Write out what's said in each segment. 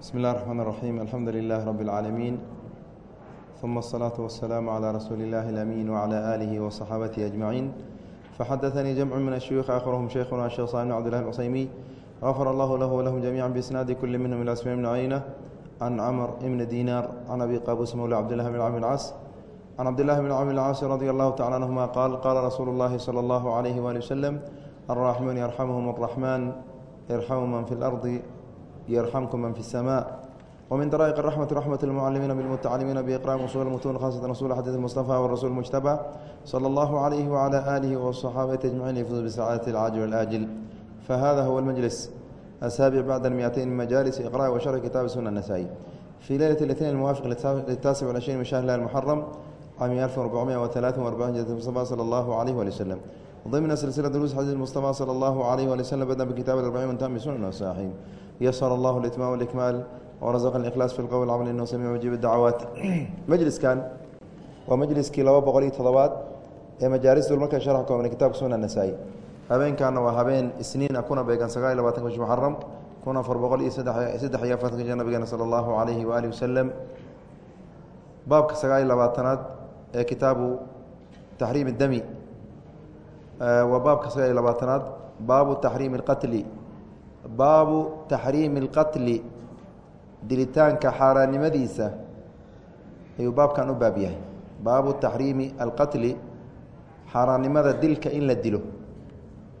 بسم الله الرحمن الرحيم الحمد لله رب العالمين ثم الصلاة والسلام على رسول الله الأمين وعلى آله وصحابته أجمعين فحدثني جمع من الشيوخ آخرهم شيخنا الشيخ صالح بن عبد الله العصيمي غفر الله له ولهم جميعا بإسناد كل منهم إلى أسماء بن عيينة عن عمر بن دينار عن أبي قابوس مولى عبد الله بن عمرو العاص عن عبد الله بن عمرو العاص رضي الله تعالى عنهما قال قال رسول الله صلى الله عليه وآله وسلم الراحمون يرحمهم الرحمن يرحم من في الأرض يرحمكم من في السماء ومن طرائق الرحمة رحمة المعلمين بالمتعلمين بإقراء أصول المتون خاصة رسول حديث المصطفى والرسول المجتبى صلى الله عليه وعلى آله والصحابة أجمعين يفوز بسعادة العاجل والآجل فهذا هو المجلس السابع بعد المئتين من مجالس إقراء وشرح كتاب سنة النسائي في ليلة الاثنين الموافق للتاسع والعشرين من شهر الله المحرم عام 1443 جزء المصطفى صلى الله عليه وآله وسلم ضمن سلسلة دروس حديث المصطفى صلى الله عليه وآله وسلم بدأ بكتاب الأربعين وانتهى بسنن والصحيحين يسر الله الإتمام والإكمال ورزقنا الإخلاص في القول العمل إنه سميع وجيب الدعوات مجلس كان ومجلس لaba boqol iyo todobaad ee majaalis dulmarka sharx koobnay kitaabka sunan nasaa-i habeenkaana waa habeen isniina kuna beegan sagaal iyo labatanka bish muxaram kun afar boqol iyo saddex iyo afartanka jir nabigeena sala allahu calayhi waalihi wasalam baabka sagaal iyo labaatanaad ee kitaabu taxriim اdami waa baabka sagaal iyo labaatanaad baabu taxriimi اlqatli baabu taxriimi اlqatli dilitaanka xaaraannimadiisa ayuu baabkan u baab yahay baabu taxriimi alqatli xaaraannimada dilka in la dilo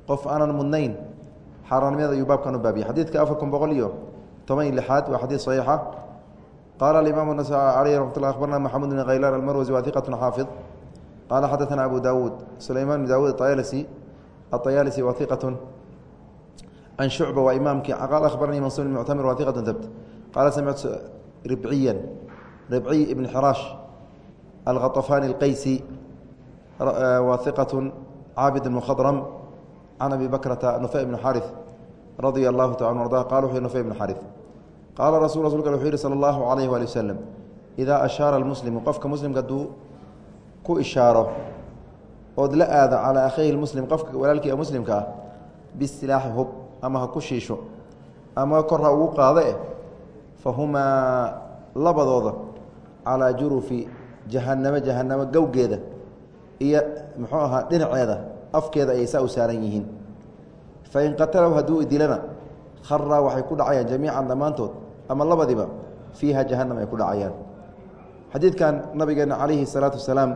qof aanan mudnayn xaaraannimada ayuu baabkan u baab yahay xadiidka afar kun boqol iyo toban iyo lixaad waa xadiid saxiixa qaala alimaam الnasaai caleyh raxmat llah akhbarna maxamed bn khaylaan almarwasi wa hiqat xaafid qaala xadaثana abu dawuud sulayman bn dawuud ayalsi aطayaalisi wa hiqatun can shucba waa imaamkii qaal akhbaranii mansuur bn muctamir wa hiqatun dabt qaala samictu ribciya ribciy ibn xiraash alkhaطafaani اlqaysi wa hiqat caabid mkhadrm can abi bakrata nufay bn xaari radia allahu taala an arda qala wuxu nufay bn xaari qaala rasul rasulka wuxuu yihi salى اllahu alayh wali waslem idaa ashaara almuslimu qofka muslimka hadduu ku ishaaro ood la aado calaa akhiihi muslim qofka walaalkii muslimka ah bisilaaxi hub ama ha ku shiisho ama kor ha ugu qaado eh fahumaa labadooda calaa jurufi jahanamo jahanamo gowgeeda iyo muxuu ahaa dhinaceeda afkeeda ayay saa u saaran yihiin. Fain qatalahu hadduu dilana kharaa waxay ku dhacayaan jamiican dhammaantood ama labadiba fiiha jahanam ay ku dhacayaan. Xadiidkan nabigeena calayhi salaatu wasalaam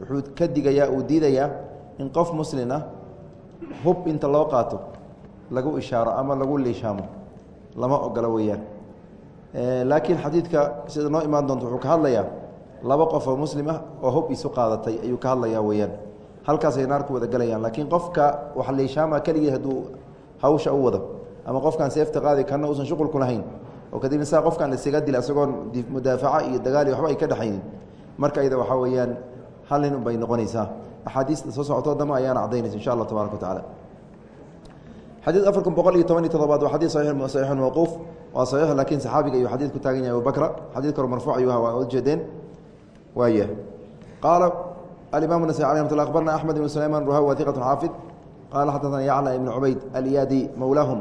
wuxuu ka digayaa uu diidayaa in qof muslin ah hub inta loo qaato lagu ishaaro ama lagu liishaamo lama ogola weeyaan. Laakiin xadiidka sida noo imaan doonto wuxuu ka hadlayaa laba qof oo muslim ah oo hub isu qaadatay ayuu ka hadlayaa weeyaan. Halkaasay naar ku wada gelayaan laakiin qofka wax liishaama keligii hadduu hawsha u wado ama qofkaan seefta qaadi kana uusan shuqulku lahayn oo kadibna saa qofkaan isaga dila isagoon mudaafaca iyo dagaali waxba ay ka dhexaynin marka iyada waxaa weeyaan hal nin noqonaysaa. Axaadiista soo socotoo dama ayaana cadaynaysa insha allah tabarak wa tacala xadiid afar kun boqol iyo toban iyo todobaad waa xadii saxiix mawquuf waa saxiix laakiin saxaabiga ayuu xadiid ku taagan yahay abubakra xadiid karo marfuuc ayuu waa ujeedeen waaya qaala alimam nasai alي mat abarna axmed ibn sulayman ruha wa iqat xaafid qaala xadaثana yacla ibn cubayd alyaadi mowlaahum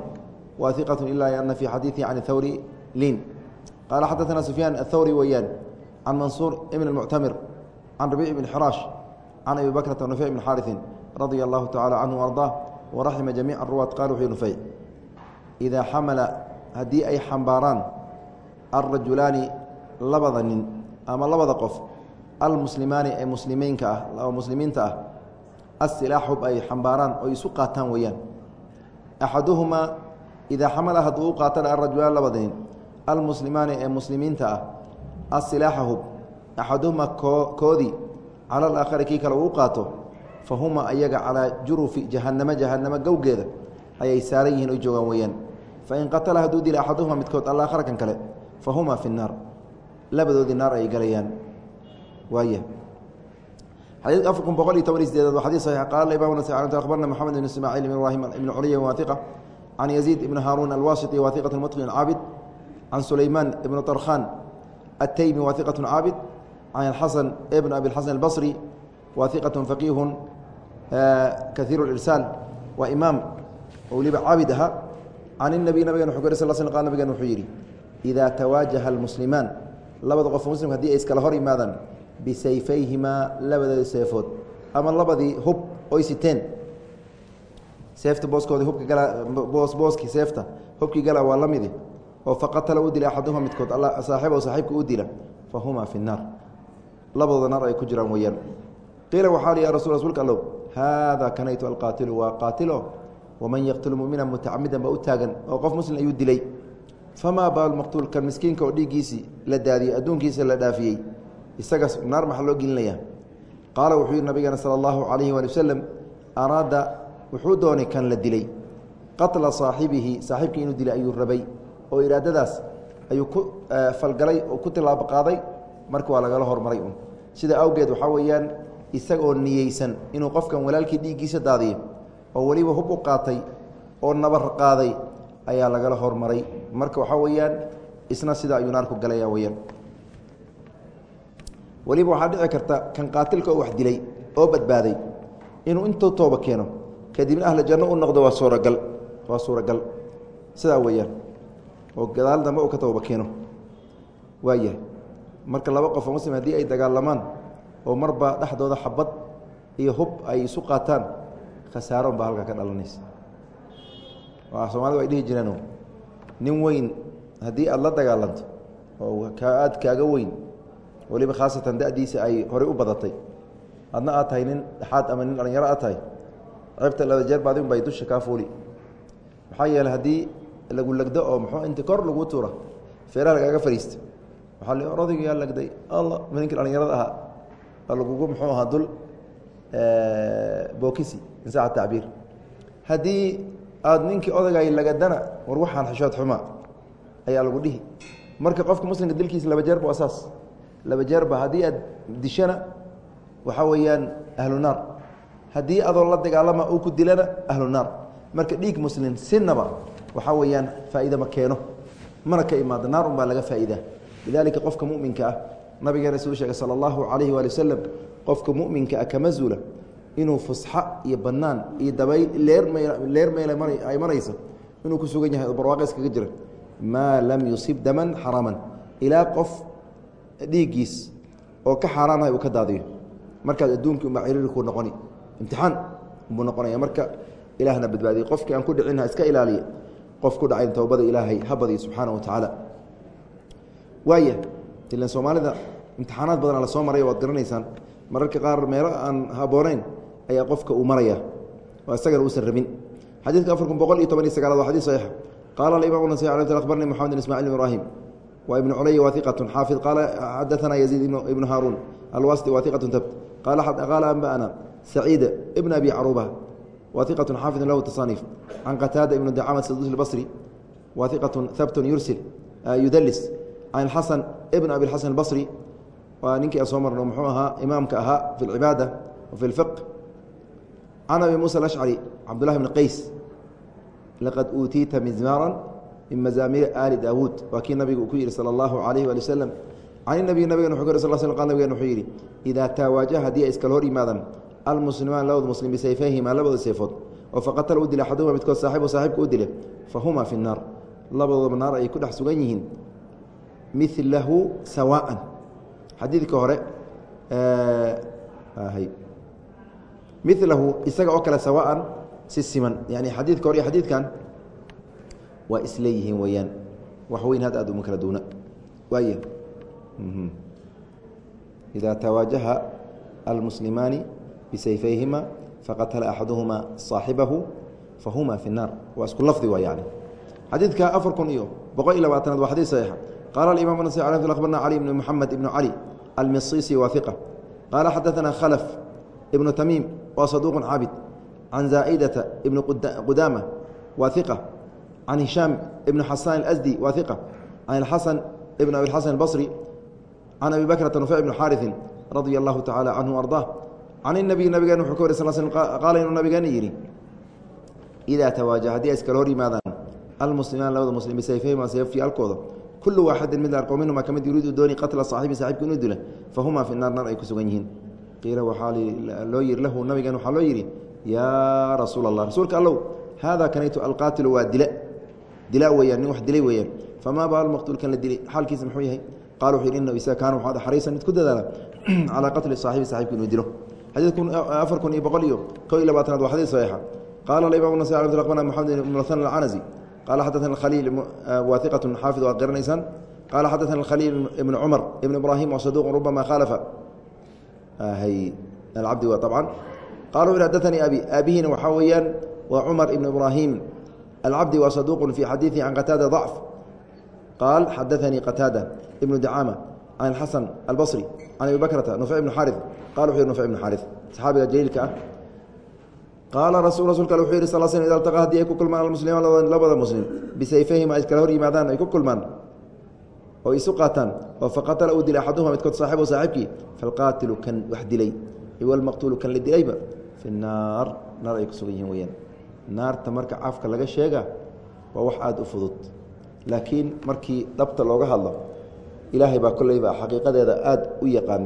wa iqat ila ana fi xadiiثi can اthawri lin qaala xadaثana sufyaan athawri weyaan can mansuur ibn اmuctamir can rabiic ibn xiraash can abi bakrata nufey ibn xaariثin radia allahu tacala canhu arضaa waraxima jamiic ruwaad qaal wuxuu nufey idaa xamala haddii ay xambaaraan alrajulaani labada nin ama labada qof almuslimaani ee muslimiinka ah oo muslimiinta ah asilaax hub ay xambaaraan oo isu qaataan weeyaan axaduhumaa idaa xamala hadduu u qaatana alrajulaan labada nin almuslimaani ee muslimiinta ah asilaaxa hub axaduhumaa koodii cala alaakhari kii kale uu qaato fa huma ayaga calaa jurufi jahanamo jahanamo gowgeeda ayay saaran yihiin o joogaan weeyaan fain qatala hadduu dila axaduhuma midkood alaakhara kan kale fa huma fi nnaar labadoodii naar ay galayaan waaya kaiir irsaal waa imaam oo weliba caabid ahaa can inabiy nabigen wuxuu kari sal sl qal nabigen wuxuu yidhi idaa tawaajaha almuslimaan labada qof muslimka haddii ay iskala hor yimaadaan bisayfayhimaa labadooda seefood ama labadii hub oy siteen seefta booskoodi hubka gala boos booskii seefta hubkii gala waa la midi oo faqatala u dila axaduhuma midkood saaxiiba saaxiibka u dila fa humaa fi nnaar labadooda naar ay ku jiraan weyaan qiila waxaa li ya rasul rsulka allow haadaa kanaytu alqaatilu waa qaatilo waman yaqtulu mumina mutacamidan ba u taagan oo qof muslim ayuu dilay famaa baalu maqtuul kan miskiinka oo dhiiggiisii la daadiyey adduunkiisa la dhaafiyey isagaas naar maxaa loo gelinaya qaala wuxuu yihi nabigeena sala allahu calayhi waali wasalam araada wuxuu doonay kan la dilay qatla saaxibihi saaxiibkii inuu dilay ayuu rabay oo iraadadaas ayuu ku falgalay oo ku tilaabo qaaday marka waa lagala hormaray un sida awgeed waxaa weeyaan isagoo niyeysan inuu qofkan walaalkii dhiiggiisa daadiyo oo weliba hub u qaatay oo nabar qaaday ayaa lagala hormaray. Marka waxaa weeyaan isna sida ayuu naarku galaya weyaan weliba waxaa dhici karta kan qaatilka oo wax dilay oo badbaaday inuu intuu tooba keeno kadibna ahla janno u noqdo waa suuragal waa suuragal. Sidaa weeyaan oo gadaal dambe uu ka tooba keeno. Waayahay marka laba qofoo muslim haddii ay dagaalamaan oo marba dhexdooda xabad iyo hub ay isu qaataan khasaaroon baa halkaa ka dhalanaysa. Soomaalida ay dhihi jireen nin weyn haddii aada la dagaalanto oo ka aad kaaga weyn weliba khaasatan da'diisa ay horey u badatay. Adna aad tahay nin dhexaad ama nin dhalinyaro aad tahay ceebta laba jeer baadin bay dusha kaa fuuli. Maxaa yeeley haddii lagu legdo oo muxuu inta kor lagu tuura feeraha lagaaga fariista waxaa li odaygaa legday alla ninkii dhalinyarada ahaa. oo lagugu muxuu ahaa dul bookisi in saaca tacbiir. Haddii aada ninkii odagay lagadana war waxaan xishood xumaa ayaa lagu dhihi. Marka qofka muslimka dilkiisa laba jeerba waa saas laba jeerba haddii aad dishana waxaa weeyaan ahlu naar. Haddii adoo la dagaalama uu ku dilana ahlu naar. Marka dhiig muslim sinaba waxaa weeyaan faa'iida ma keeno. Mana ka imaado naar un baa laga faa'iidaa. Lidaalika qofka mu'minka ah nabigeena suu sheegay sala allahu calayhi waali wasalam qofka mu'minka ah kama zuula inuu fusxa iyo bannaan iyo dabayl leer meel ay marayso inuu ku sugan yahay oo iskaga jira. Maa lam yusib daman xaraman ilaa qof dhiiggiis oo ka xaaraanahay uu ka daadiyo. Markaas adduunkii umbaa ciriiri ku noqoni. Imtixaan buu noqonaya marka ilaahna badbaadiyey qofkii aan ku dhicin iska ilaaliya. Qof ku dhacayn towbada ilaahay ha badiyo wa tacaala waaya ilan soomaalida imtixaanaad badana la soo maray waad garanaysaan. Mararka qaar meelo aan habooneyn ayaa qofka uu maraya. Oo isagana uusan rabin. Xadiidka afar kun boqol iyo toban iyo sagaalaad waa xadid saxiixa qaala alimam nas abarni moxamed bin ismacil ibn ibrahim wa ibnu culaya wa iqatun xaafid qaala xadaثana yaziid ibnu haaruun. Alwasdi wa iqatun tabt qaala anba'ana saciid ibn abi caruba wa iqatun xaafidun lahu tasaaniif. Can qataada ibnu dacamad saduus albasri. Wa iqatun habtun yursil yudalis can xasan ibn abi xasan albasri waa ninkii aan soo marno muxuu ahaa imaamka ahaa fi اlcibaada wa fi اlfiq can abi musa alashcari cabdullahi bni qays laqad uutiita mizmaara min mazaamiiri aali daawuud waa kii nabigu uu ku yihi salى اllahu alayh ali wasalam can inabiy nabigen wuxuu kor sal sl q nabigen wuxuu yidhi idaa taawaajaha haddii ay iskala hor yimaadaan almuslimaan labada muslim bisayfayhima labada seefood oo faqatala u dila axaduhuma midkood saaxibu saaxibka u dile fa huma fi الnaar labadooba naar ay ku dhex sugan yihiin milahu sawaan xadiidka hore milahu isaga oo kale sawaan si siman yani xadiidka hore iyo xadiidkan waa isleeyihiin weeyaan wax weyn had aad uma kala duuna waay ida tawaajaha almuslimaani bisayfayhima faqatala axaduhuma صaaxibahu fahuma fi الnaar waa isku lafdi waa yani xadiidka afar kun iyo boqol iyo labaatanaad waa xadid saxiixa qaala aimam nas abarna cali bn moxamed ibn cali almisisi waa iqa qaala xadaثana khlf ibnu tamiim waa saduuq caabid can zaa'idata ibni qudaama waa iqa can hishaam ibn xasaan اlasdi waa iqa can اxasan ibn abi xasan اbصri can abi bakrata nufec ibn xaariثin radia allahu tacala canhu arضaa can اnabiy nabigeena wuxuu ka wari sal sl qaala inuu nabigeena yidhi idaa tawaaja haddii ay iskala hor yimaadaan almuslimaan labada muslim bisayfayhima sayafyaalkooda kulu waaxidin mid arko minhuma ka mid yuriidu dooni qatla saaxibi saaxibka inuu dila fahumaa fi naar naar ay ku sugan yihiin qiila waxaa loo yidhi lahu nabigan waxaa loo yidhi yaa rasuul allah rasuulka allow haadaa kanaytu alqaatilu waa dila dila weyaan nin wax dilay weeyaan famaa baalu maqtuul kan la dilay xaalkiisa muxuu yahay qala wuxu yidhi inahu isaga kaana waxaa xariisan mid ku dadaala calaa qatli saaxibi saxibka inuu dilo xadiid kun afar kun iyo boqol iyo kow iyo labaatanaad waa xadiid saxiixa qaala alimaam nasai abdilaqbana moxamed ibn hasan alcanasi qaala xadaثana khaliil wahiqat xaafid waad garanaysaan qaala xadaثana khaliil ibn cumar ibn ibraahim wa saduq rubama khaalafa alcabdi wa abcan qala wuxu xadaثanii abi aabihina waxaa weeyaan waa cumar ibn ibraahim alcabdi wa saduq fi xadiiثi can qataada ضacf qaal xadaثanii qataada ibnu dacaama can xasan albصri can abi bakrata nufc ibn xaari qala wuxu yhi nufc ibn xaari saxaabiga jaliilka ah qaala rasu rasulka ale wuxuu yihi sal sl ida haddii ay ku kulmaan almuslimaan labada muslim bisayfayhima ay iskala hor yimaadaan ay ku kulmaan oo isu qaataan oo faqatala uu dilay axaduhuma midkood saaxibu saaxibkii falqaatilu kan wax dilay iwalmaqtuulu kan la dilayba fi naar naar ay ku sugan yihiin weyaan naarta marka cafka laga sheega waa wax aada u fudud laakiin markii dhabta looga hadlo ilaahay baa kolleyba xaqiiqadeeda aada u yaqaan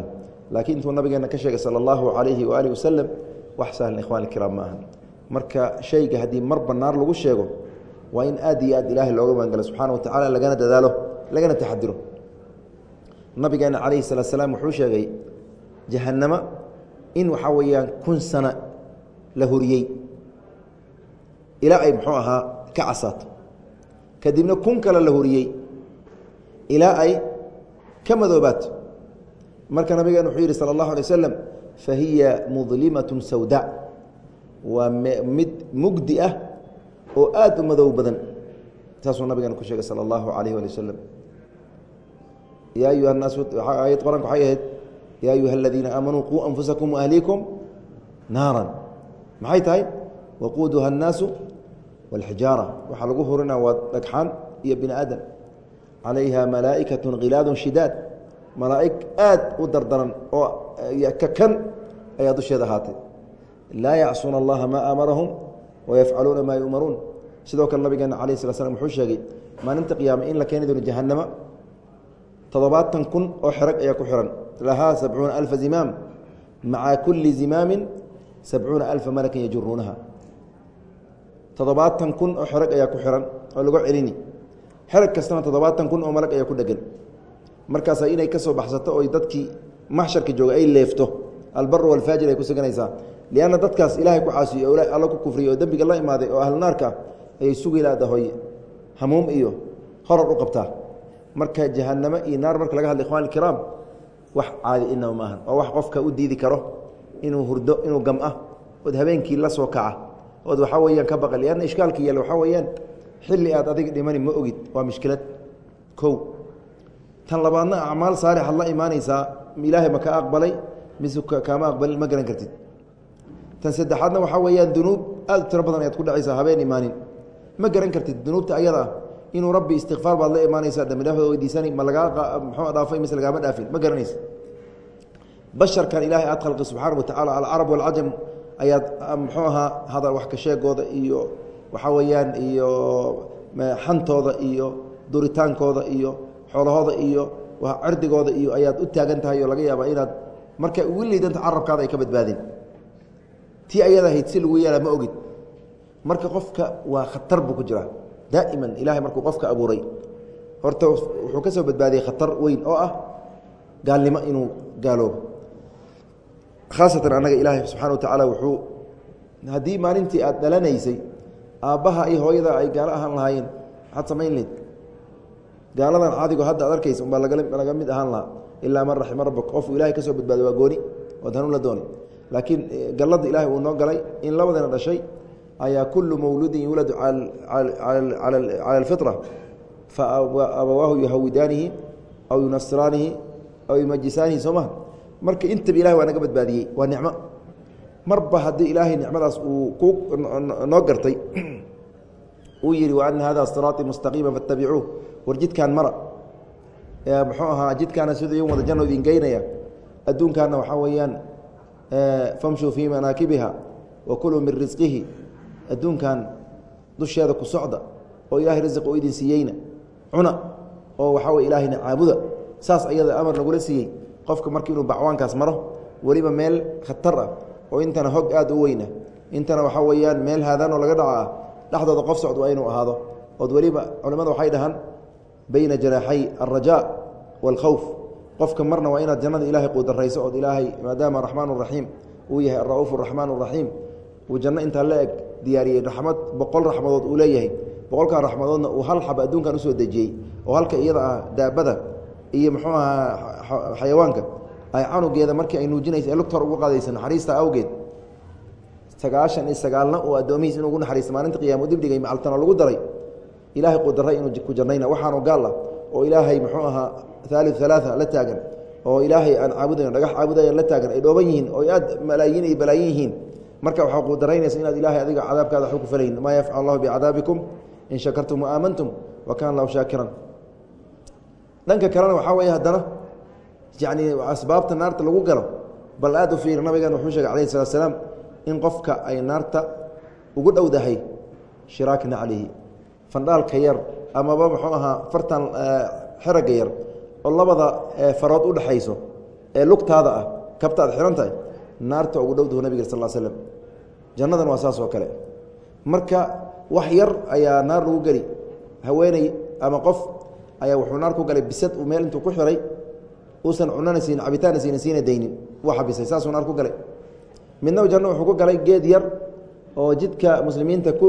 laakiin intuu nabigeena ka sheegay sala allahu calayhi waaalih wasalam wax sahlan ikhwani kiraam ma aha marka shayga haddii marba naar lagu sheego waa in aad iyo aad ilaahay looga magangalo subxaana wa tacala lagana dadaalo lagana taxadiro. Nabigeena calayhi salaat slaam wuxuu sheegay jahannamo in waxaa weeyaan kun sana la horiyey ilaa ay muxuu ahaa ka casaato. Kadibna kun kale la horiyey ilaa ay ka madoobaato marka nabigeena wuxuu yidhi sala allahu alay wasalam fahiya mudlimaة sawda waa mid mugdi ah oo aad u madow badan saasuu nabigeena ku sheegay salى اllahu alayh ali wasalam yaa ayuha naas ayad qoranka waxay ahayd yaa ayuha aladiina aamanuu quu anfusakum waahliikum naara maxay tahay waquuduha الnaasu wاlxijaara waxaa lagu hurina waa dhagxaan iyo bini aadam calayha malaa'ikaة khilaad shidaad malaa'ig aad u dardaran oo kakan ayaa dusheeda ahaatay. Laa yacsuuna allaha maa amarahum wayafcaluuna maa yu'maruun. Sidoo kale nabigeena alayh sala slam wuxuu sheegay maalinta qiyaame in la keeni doono jahannama toddobaatan kun oo xerag ayaa ku xihan lahaa sabcuuna alfa zimaam maca kulli zimaamin sabcuuna alfa malakin yajuruunaha toddobaatan kun oo xerag ayaa ku xihan oo lagu celini. Xerag kastana toddobaatan kun oo malag ayaa ku dhegan. Markaasa inay ka soo baxsato oy dadkii maxsharka jooga ay leefto albar walfaajir ay ku suganaysaa lianna dadkaas ilaahay ku caasiyo o alla ku kufriyay oo dembiga la imaaday oo ahlu naarka ayay sugi laadahoy hamuum iyo horar u qabtaa. Marka jahanamo iyo naar marka laga hadla ikhwan ikiraam wax caadi inaba ma ahan waa wax qofka u diidi karo inuu hurdo inuu gam-a ood habeenkii la soo kaca ood waxaa weyaan ka baqa lianna ishkaalka yaal waxaa weeyaan xilli aad adiga dhimani ma ogid waa mushkilad kow tan labaadna acmaal saalixaad la imaanaysaa ilaahay ma ka aqbalay mise kaama aqbalin ma garan kartid. Tan saddexaadna waxaa weeyaan dunuub aad u tiro badan ayaad ku dhacaysaa habeen imaanin. Ma garan kartid dunuubta ayada ah inuu rabbi istikfaar baad la imaanaysaa dambi dhaafda weydiisani ma lagaa muxuu dhaafay mise lagaama dhaafin? Ma garanaysa. Basharkan ilaahay aad khalqi subxaana wa tacala alcarab walcajam ayaad muxuu ahaa hadal wax ka sheegooda iyo waxaa weeyaan iyo xantooda iyo duritaankooda iyo xoolahooda iyo cirdigooda iyo ayaad u taagan tahay oo laga yaabaa inaad marka ugu liidanta carabkaada ay ka badbaadin. Tii ayada ahayd si lagu yeelaa ma ogid. Marka qofka waa khatar buu ku jiraa. Daa'iman ilahay markuu qofka abuuray horta wuxuu ka soo badbaadiyey khatar weyn oo ah gaalnimo inuu gaaloobo. Khaasatan annaga ilaahay subxana wa tacaala wuxuu haddii maalintii aad dhalanaysay aabbaha iyo hooyada ay gaalo ahaan lahaayeen maxaad samayn leed gaaladan caadigo hadda ad arkaysa umbaa laga mid ahaan lahaa. Ilaa man raxima rabbak qofuu ilahay ka soo badbaaday waa gooni ood hanuun la dooni laakiin galladda ilahay uu noo galay in labadana dhashay ayaa kullu mawluudin yuuladu cala alfitra fa abawaahu yuhawidaanihi aw yunasiraanihi aw yumajisaanihi soo maha marka intaba ilahay waa naga badbaadiyey waa nicmo marba haddii ilaahay nicmadaas uu ku noo gartay uu yihi wa ana hada siraaطii mustaqiima faاtabicuuh war jidkaan mara muxuu ahaa jidkaana siduu idin wada janno idin geynaya adduunkaana waxaa weeyaan famshuu fii manaakibiha wa kuluu min risqihi adduunkan dusheeda ku socda oo ilaahay risiq oo idin siiyeyna. Cuna oo waxaa weye ilaahayna caabuda. Saas ayada amar nagula siiyey. Qofka marka inuu bacwaankaas maro weliba meel khatar ah oo intana hog aad u weyna. Intana waxaa weeyaan meel haadaanoo laga dhaco ah dhexdooda qof socd waa inuu ahaado. Ood weliba culimmada waxay dhahaan bayna janaaxay alrajaa wاlkhawf qofka marna waa inaad jannada ilaahay quudarayso ood ilaahay maadaama raxmaan raxiim uu yahay ara'uuf raxmaan raxiim uu janno intaa la eg diyaariyey raxmad boqol raxmadood uu leeyahay. Boqolkaa raxmadoodna uu hal xaba adduunkan u soo dejiyey oo halka iyada ah daabada iyo muxuu ahaa xayawaanka ay canugeeda markii ay nuujinaysa ee lugta hor ugu qaadaysa naxariista awgeed. Sagaashan iyo sagaalna uu addoomihiis inuu naxariista maalinta qiyaamo dibdhigay macaltana lagu daray ilaahay qudaray inuu ku jannayna. Waxaanu gaal ah oo ilaahay muxuu ahaa haali halaaa la taagan oo ilaahay aan caabudayn dhagax caabudayan la taagan ay dhooban yihiin oo aad malaayiin iyo balaayin yihiin. Marka waxaa qudaraynaysa inaad ilaahay adiga cadaabkaada waxba ku falayn. Maa yafcal allahu bicadaabikum in shakartum waaaamantum wa kana allahu shaakiran. Dhanka kalena waxaa weeye haddana yacni asbaabta naarta lagu galo bal aad u fiiri nabigan wuxuu sheegay alayhi salatu salaam in qofka ay naarta ugu dhowdahay shiraak naclihi fandhaalka yar amaba muxuu ahaa fartan xeraga yar oo labada farood u dhexayso ee lugtaada ah kabta aad xihan tahay naarta ugu dhowdahu nabig sal l slm jannadan waa saas oo kale. Marka wax yar ayaa naar lagu geli haweeney ama qof ayaa wuxuu naar ku galay bisad uu meel intuu ku xiray uusan cunana siin cabitaana siina siina daynin waa xabisay saasuu naar ku galay. Midna janno wuxuu ku galay geed yar oo jidka muslimiinta ku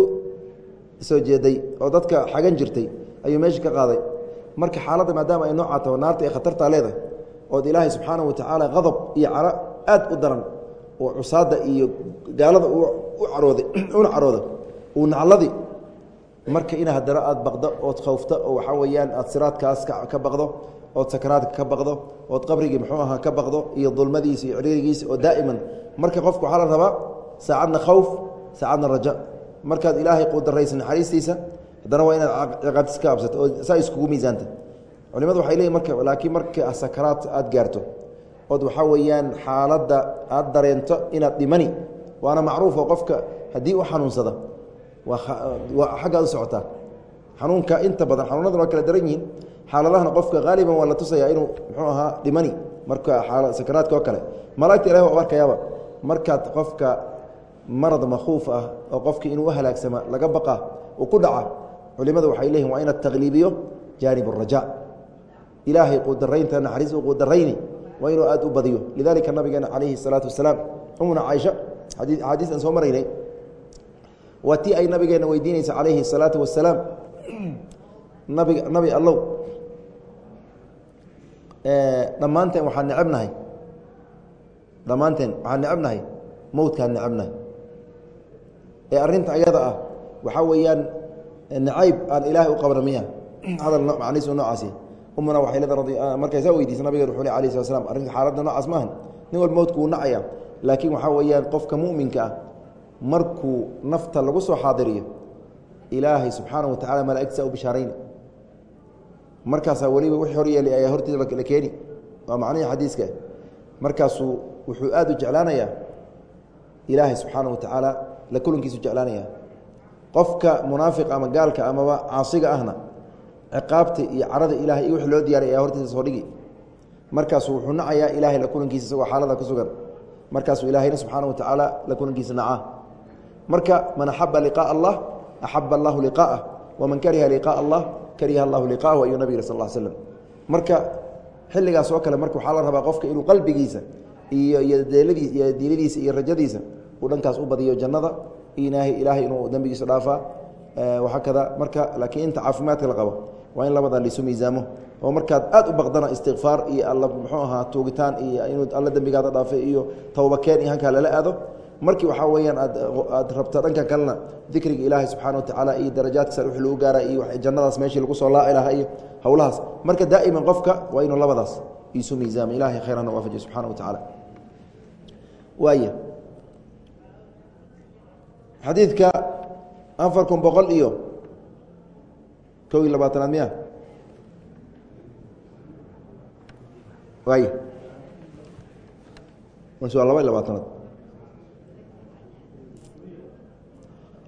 soo jeeday oo dadka xagan jirtay ayuu meesha ka qaaday. Marka xaaladda maadaama ay noocaa taho naarta ay khatartaa leedahay ood ilaahay subxaanahu watacaala qadab iyo caro aad u daran oo cusaadda iyo gaalada u carooday una carooda uu nacladii marka ina haddana aad baqdo ood khawfto oo waxaa weeyaan aad siraadkaas ka baqdo ood sakaraadka ka baqdo ood qabrigii muxuu ahaa ka baqdo iyo dulmadiisa iyo ciriirigiisa oo daa'iman. Marka qofku waxaa la rabaa saacadna khawf saacadna raja markaad ilaahay quudaraysa naxariistiisa haddana waa inaad ciqaabtiis ka absato oo saa iskugu miisaanta. Culimadu waxay leeyihiin marka laakiin marka sakaraad aad gaarto ood waxaa weeyaan xaaladda aad dareento inaad dhimani waana macruuf oo qofka haddii u xanuunsada waa xaggaad u socotaa xanuunka inta badan xanuunadan waa kala daran yihiin xaaladahana qofka haaliban waa la tusayaa inuu muxuu ahaa dhimani marka sakaraadka oo kale. Malaagta ilahi waa arkayaaba markaad qofka marad makhuuf ah oo qofki inuu u halaagsama laga baqa uu ku dhaca culimadu waxay leeyihin waa inaad takliibiyo jaanib الraja ilaahay quudaraynta naxariis u quudarayni waa inuu aad u badiyo lidalika nabigeena calayhi الsalaatu wasalaam umuna caaisha axaadiis aan soo maraynay waa tii ay nabigeena weydiinaysa calayhi الsalaatu wasalaam nabig nabi allow dhammaanteen waxaan necebnahay dhammaanteen waxaan necebnahay mowdkaan necebnahay ee arrinta ayada ah waxaa weeyaan nacayb aan ilaahay u qabna miya. Hadal macnihiisu noocaasi. Umuna waxay leeda markay saa weydiisa nabigeena wuxuu le alayh slat slam xaaladda noocaas maahan nin walba mowdku wuu nacaya laakiin waxaa weeyaan qofka mu'minka ah markuu nafta lagu soo xaadiriyo ilaahay subxaanahu watacala malaa'igtiisa u bishaarayni markaasaa weliba wixii hor yeelay ayaa hortiisa la keeni. Waa macnihii xadiiska. Markaasuu wuxuu aad u jeclaanayaa ilaahay subxaanahu watacaala la kulankiisu jeclaanaya. Qofka munaafiq ama gaalka amaba caasiga ahna ciqaabta iyo carada ilahay iyo wix loo diyaaray ayaa hortiisa soo dhigi. Markaasuu wuxuu nacayaa ilaahay la kulankiisa isagoo xaalada ku sugan. Markaasuu ilaahayna subxaana wa tacaala la kulankiisa nacaa. Marka man axaba liqaaءa allah axaba allahu liqaa'ah waman kariha liqaaءa allah kariha allahu liqaahu ayuu nabig sal slm marka xilligaas oo kale marka waxaa la rabaa qofka inuu qalbigiisa iyo diiladiisa iyo rajadiisa uu dhankaas u badiyo jannada ilaahay ilaahay inuu dembigiisa dhaafaa waxaa kada marka laakiin inta caafimaadka la qabo waa in labadaa laisu miisaamo oo markaad aad u baqdana istikfaar iyo alla muxuu ahaa tuugitaan iyo inuu alla dembigaada dhaafay iyo towbakeen iyo hankaa lala aado markii waxaa weeyaan aad rabto dhankan kalena dikriga ilaahay subxaana wa tacaala iyo darajaadka sar wix lagu gaara iyo jannadaas meeshii lagu soo laaci lahaa iyo howlahaas marka daa'iman qofka waa inuu labadaas isu miisaamo ilahay khayrana waafajiyo subxana wa tacaala. Waaya xadiidka afar kun boqol iyo kow iyo labaatanaad miya waay mase waa laba iyo labaatanaad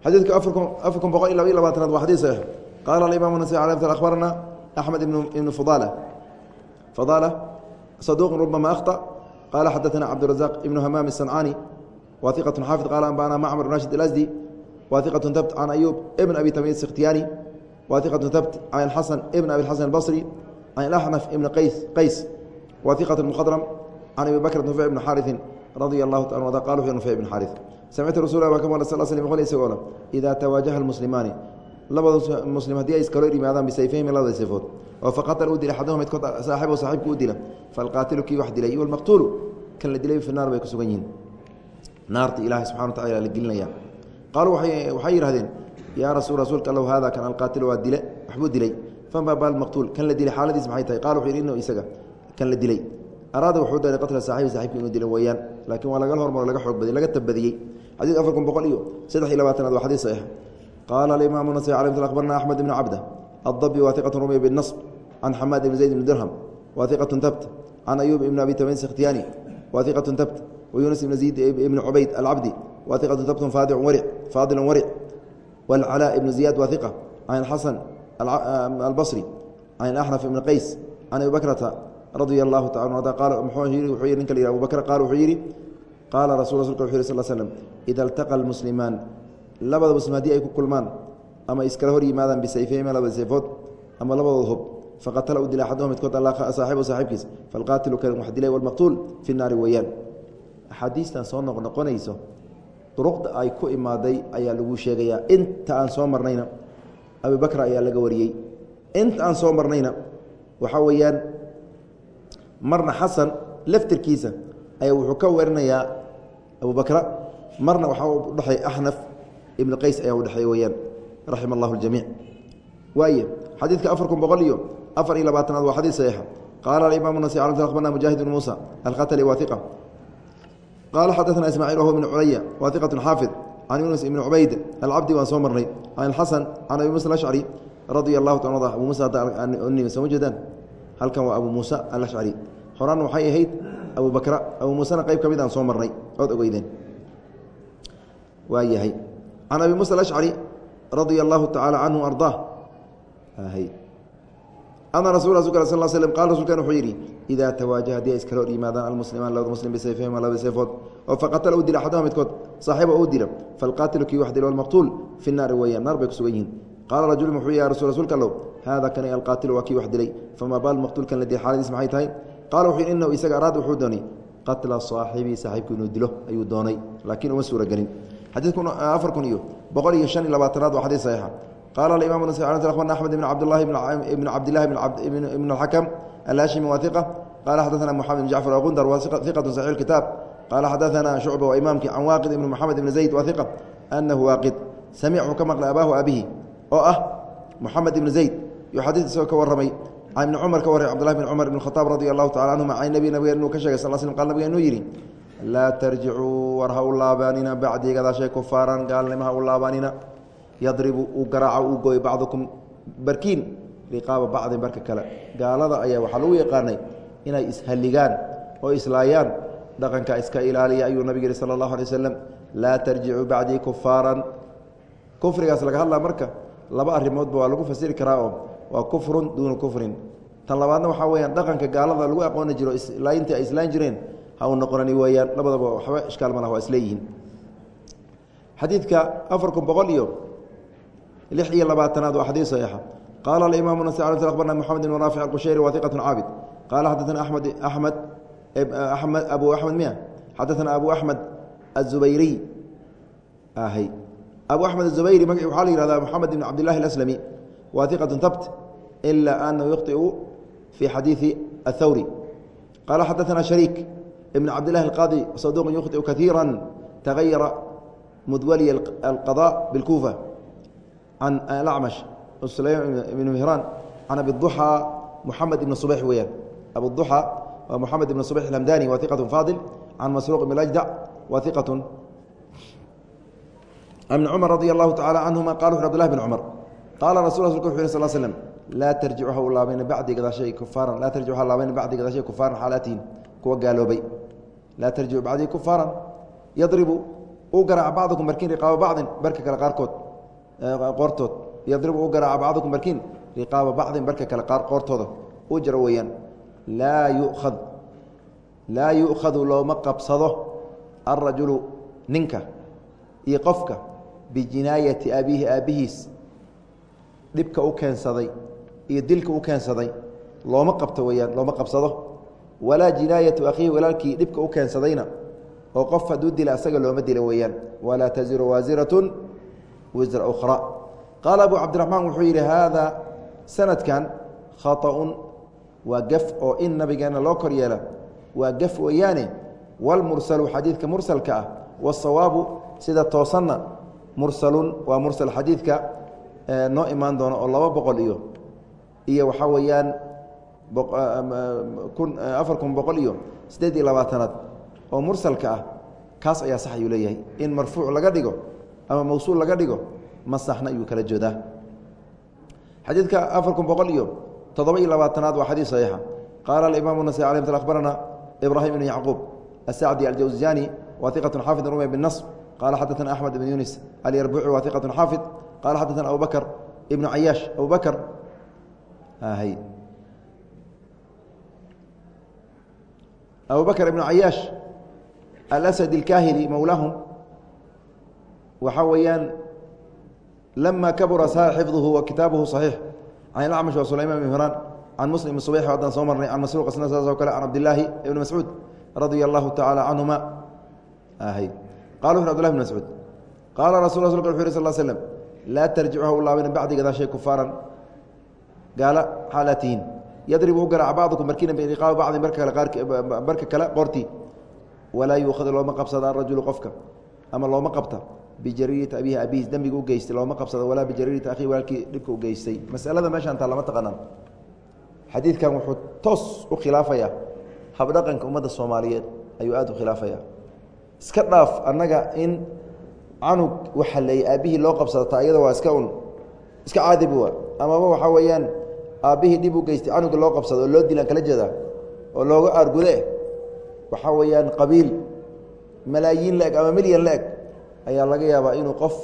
xadiidka afar kun afar kun boqol iyo laba iyo labaatanaad waa xadis saxiix qaala alimam nasai ala akhbarana axmed ibn ibn fudala fadala saduq rubama akhطأ qala xadaثna cabdirazaq ibn hamaam الصنcaani wa iqaة xaafid qaala anbana macmar rashid اlasdi wa iqaة dabt can ayub ibn abi tamid sikhtiyani wa iqatu habt can xasan ibn abi xasan albasri can axnaf ibn qays qays wa iqatu mukhadram can abi bakr nufeyc ibn xaariثin radia allahu ta ada qal wuxu nufeyc ibn xaariث samictu rasul baa ka maqlay sal sl qol isagoo idaa tawaajaha almuslimaani labada muslim haddii ay iskalo yimaadaan bisayfeyhim labada sayfood oo faqatal u dila axaduhum midkood saaxibo saaxibka u dila falqaatilu kii wax dilay walmaqtuulu kan la dilay fi naar bay ku sugan yihiin naarta ilaahay subxana wa la gelinaya. Qaaluu waxay yidhahdeen yaa rasul rasuulka allow haada kan alqaatilu waa dile waxbuu dilay. Fama baal maqtuul kan la dilay xaaladiis maxay tahay? Qala wuxu yidhi inuu isaga kan la dilay. Araada wuxuu daray qatla saaxibi saaxibka inuu dilo weeyaan laakiin waa laga hormaro laga xoog badiyay laga tabadiyey xadiid afar kun boqol iyo saddex iyo labaatanaad waa xadiid saxiixa qaala alimaamu nasai alay ml abarna axmed ibn cabda addabi wa iqatu rumiya binasb can xamaad ibn zayd ibn dirham wa iqatu tabt can ayuub ibn abi tamayn sikhtiyaani wa iqatu tabt ibn cubayd alcabdi wa iqatu tabtun faadicun waric faadilun waric wاlcalaa ibn ziyaad wa iqa can xasan albasri can axnaf ibn qays qaal wuxuu yihi ninka la yih abu bakr qaal wuxuu yidhi qaala rasul rasulka wuxu yih sal slm ida altaqa almuslimaan labada muslim haddii ay ku kulmaan ama iskala hor yimaadaan bisayfeyhima labada sayfood ama labadood hub faqatala u dila axaduhum midkood saaxibu saaxibkiis falqaatilu kan wax dilay walmaqtuul fi naari weeyaan axaadiistan soo noqnoqonayso duruqda ay ku imaaday ayaa lagu sheegayaa inta aan soo marnayna abi bakr ayaa laga wariyey. Inta aan soo marnayna waxaa weeyaan marna xasan laftirkiisa ayaa wuxuu ka warinayaa abu bakra marna waxaa udhexeey axnaf ibn qays ayaa udhexeey weyaan raxima allahu ljamiic waay xadiidka afar kun boqol iyo afar iyo labaatanaad waa xadiid saxiixa qaala alimaam nasi abarna mujaahid bn muusa alkhatli wa iqa qaala xadaثna ismaaciil whu bn culaya wa iqat xaafid can yunus ibn cubayd alcabdi waan soo marnay can xasan can abi musa alashcri radia allahu ta abu musa soma jeedaan halkan waa abu muusa alashcri horaan waxay ahayd abu bakra abu muusena qeyb ka mid aan soo marnay ood ogeydeen waa yahay can abi musa alashcari radia allahu tacaala canhu ardaa ana rasul rasulka sal slm qala rasulkan wuxuu yidhi idaa tawaajaha haddii ay iskala hor yimaadaan almuslimaan labada muslim bisayfihima laba sayfood oo faqatala u dila axaduha midkood saaxiba u dila falqaatilu kii wax dila walmaqtuul fi naari weeyaan naar bay ku sugan yihiin qaala rajulun wuxuu ya rasul rasuulka haada kani alqaatilu waa kii wax dilay famaa baal maqtuulkan la dilay xaaladiis maxay tahay qaala wuxuu yidhi inahu isaga araad wuxuu doonay qatla saaxibii saaxiibku inuu dilo ayuu doonay laakiin uma suura gelin afar kun iyo boqol iyo shan iyo labaatanaad waa xadiid saxiixa qaala alimaam abarna axmed ibn cabdillahi ibn cabdillahi ibn alxakam alashimi wa iqa qaala xadaثana moxamed ibn jacfar agundar wa iqatu saxix kitaab qaala xadaثana shucba waa imaamkii can waaqid ibn moxamed ibn zayd wa iqa anahu waaqid samichu ka maqlay abaahu abihi oo ah moxamed ibn zayd yo xadiid isagoo ka warramay can ibni cumar ka warray cbdullahi bn cumar ibn khataab radi allahu tacala anhuma can nabi nabiga inuu ka shegay sal slm qal nabiga inuu yidhi laa tarjicuu war ha u laabaanina bacdii gadaashay kufaaran gaalnimo ha u laabaanina yadribu uu garaaco uu gooyo bacdukum barkiin riqaaba bacdin barka kale. Gaalada ayaa waxaa lagu yaqaanay inay ishalligaan oo islaayaan. Dhaqanka iska ilaaliya ayuu nabig yihi sala allahu alay waslem laa tarjicuu bacdii kufaaran kufrigaas laga hadlaa marka laba arrimoodba waa lagu fasiri karaa oo waa kufrun duuna kufrin. Tan labaadna waxaa weyaan dhaqanka gaalada lagu aqooni jiro islaayintii ay islaan jireen ha u noqonani weeyaan. Labadaba waxba ishkaal ma lah waa isleeyihiin. Xadiidka afar kun boqol iyo lix iyo labaatanaad waa xadiid saxiixa qaala alimaamu nas abarna moxamed ibn raafic alqushayri wa iqatu caabid qaala xadaana amed amed amed abu axmed miya xadaana abu axmed azubayriy ahy abu axmed azubayri waxaa la yihahdaa moxamed ibn cabdillahi alaslami wa iqatu tabt ila anahu yukhطiu fi xadiidi athawri qaala xadaana shariik ibn cabdillahi alqaadi saduq yukhطiu kaiira tagayara mudwaliy alqضاء bاlkufa can alacmash sulaym ibn mihraan can abiduxى muxamed ibn subayx weyaan abuduxى waa moxamed ibn subayx alhamdani wa iqat faadil can masruuq ibn ajdac wa iqat ibn cumar radi allahu tacala canhuma qala wuxu abdlah bn cumar qaala rasul rasulka wuxu yhi sal slm laa tarjicu ha u laabayna bacdi gadaashay kufaaran laa tarjicu ha laabayna bacdi gadaashay kufaaran xaalaatihin kuwa gaaloobay laa tarjicu bacdii kufaaran yadribu u garaaca bacdukum barkiin riqaaba bacdin barka kale qaarkood qoortood yadribu u garaaca bacdukum barkiin riqaaba bacdin barka kale qoortooda u jaro weeyaan. Laa yuad laa yu'khadu looma qabsado alrajulu ninka iyo qofka bijinaayati abiihi aabbihiis dhibka u keensaday iyo dilka u keensaday looma qabto weyaan looma qabsado. Walaa jinaayatu akhiihi walaalkii dhibka u keensadayna oo qof hadduu dila asaga looma dila weeyaan. Walaa taziru waasiratun wisra ukhra. Qaala abu cabdiraxmaan wuxuu yidhi haadaa sanadkan khaطa'un waa gaf oo in nabigeena loo kor yeela. Waa gaf weeyaane walmursalu xadiidka mursalka ah wasawaabu sida toosanna mursalun waa mursal xadiidka noo imaan doono oo laba boqol iyo iyo waxaa weeyaan afar kun boqol iyo siddeed iyo labaatanaad oo mursalka ah kaas ayaa sax ayuu leeyahay. In marfuuc laga dhigo ama mawsuul laga dhigo ma saxna ayuu kala jeedaa. Xadiidka afar kun boqol iyo toddoba iyo labaatanaad waa xadiid saxiixa. Qaala alimaam unasai alay sl akhbarana ibraahim ibn yacquub asacdi aljawsiyani wa iqatu xaafid rumey binas qaala xadaana axmed ibn yunis alyarbuci wa iqatu xaafid. Qaala xadaana abu ibnu cayaash abu bakr abu ibnu cayaash alasadi alkaahili mowlaahum waxaa weeyaan lama kabura saar xifduhu wa kitaabuhu صaxiix can ilacmash wa sulayman bn hiraan can muslim ibn subayx haddaan soo marnay can masruuq isna saas oo kale can cabdillaahi ibni mascuud radia allahu tacaala canhuma qala wuxu abdulahi bn mascuud qaala rasul rasulka wuxu yiri sal l slm laa tarjicu ha u laabina bacdi gadaashay kufaaran gaala xaalaatihiin yadribu u garaaca bacdukum markiina qortii walaa yuukhad looma qabsada arajulu qofka ama looma qabta bijariirati abihi abihiis dembiga u geystay looma qabsado walaa bijariirati akhihi walaalkii dhibka u geystay masalada meeshaan taa lama taqaanaan xadiidkan wuxuu toos u khilaafayaa habdhaqanka ummadda soomaaliyeed ayuu aad u khilaafaya iska dhaaf annaga in canug waxaleeyey aabbihii loo qabsadata iyada waa iska un iska caadibi waa amaba waxaa weeyaan aabbihii dhib u geystay canuga loo qabsado oo loo dilaan kala jeedaa oo looga aargude waxaa weeyaan qabiil malaayiin la-eg ama milyan la-eg ayaa laga yaabaa inuu qof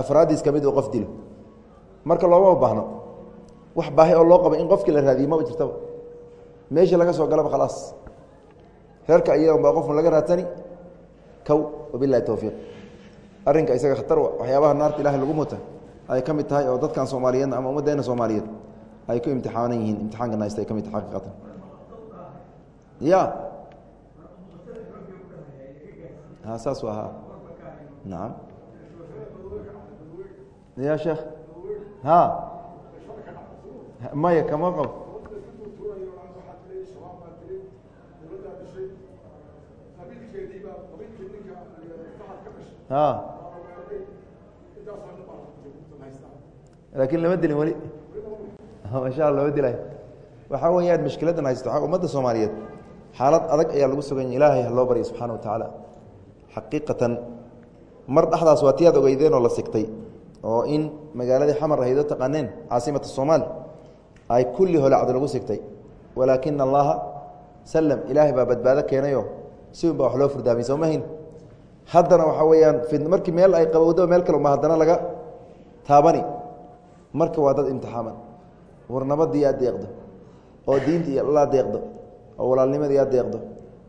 afraadiis ka mid uu qof dilo. Marka looma baahno wax baahi oo loo qaba in qofkii la raadiyo maba jirtaba. Meesha laga soo galaba khalaas. Reerka iyaga baa qofun laga raadsani kow wabilahi towfiiq arrinka isaga khatar waxyaabaha naarta ilahay lagu muta ay ka mid tahay oo dadkan soomaaliyeedna ama ummaddeena soomaaliyeed ay ku imtixaanan yihiin. Imtixaanka naysta ay ka mid tahay xaqiiqatan. Ya saas waa nacam ya sheekh ha maya kama qabo ha laakiin lama dilin weli masha lama dilay waxaa weyaan mashkiladan haysto ummadda soomaaliyeed xaalad adag ayaa lagu suganya ilaahay ha loo barya subxaana wa tacaala xaqiiqatan mar dhexdaas waa ti aad ogeydeen oo la sigtay oo in magaaladii xamar ahayd oo taqaaneen caasimata soomaali ay kulli holacdo lagu sigtay. Walaakina allaha sallam ilaahay baa badbaado keenayo si un baa wax loo furdaamay soo mahayn haddana waxaa weeyaan markii meel ay qabowdo meel kale ma haddana laga taabani. Marka waa dad imtixaaman. War nabadii aad deeqdo oo diintii la deeqdo oo walaalnimadii aad deeqdo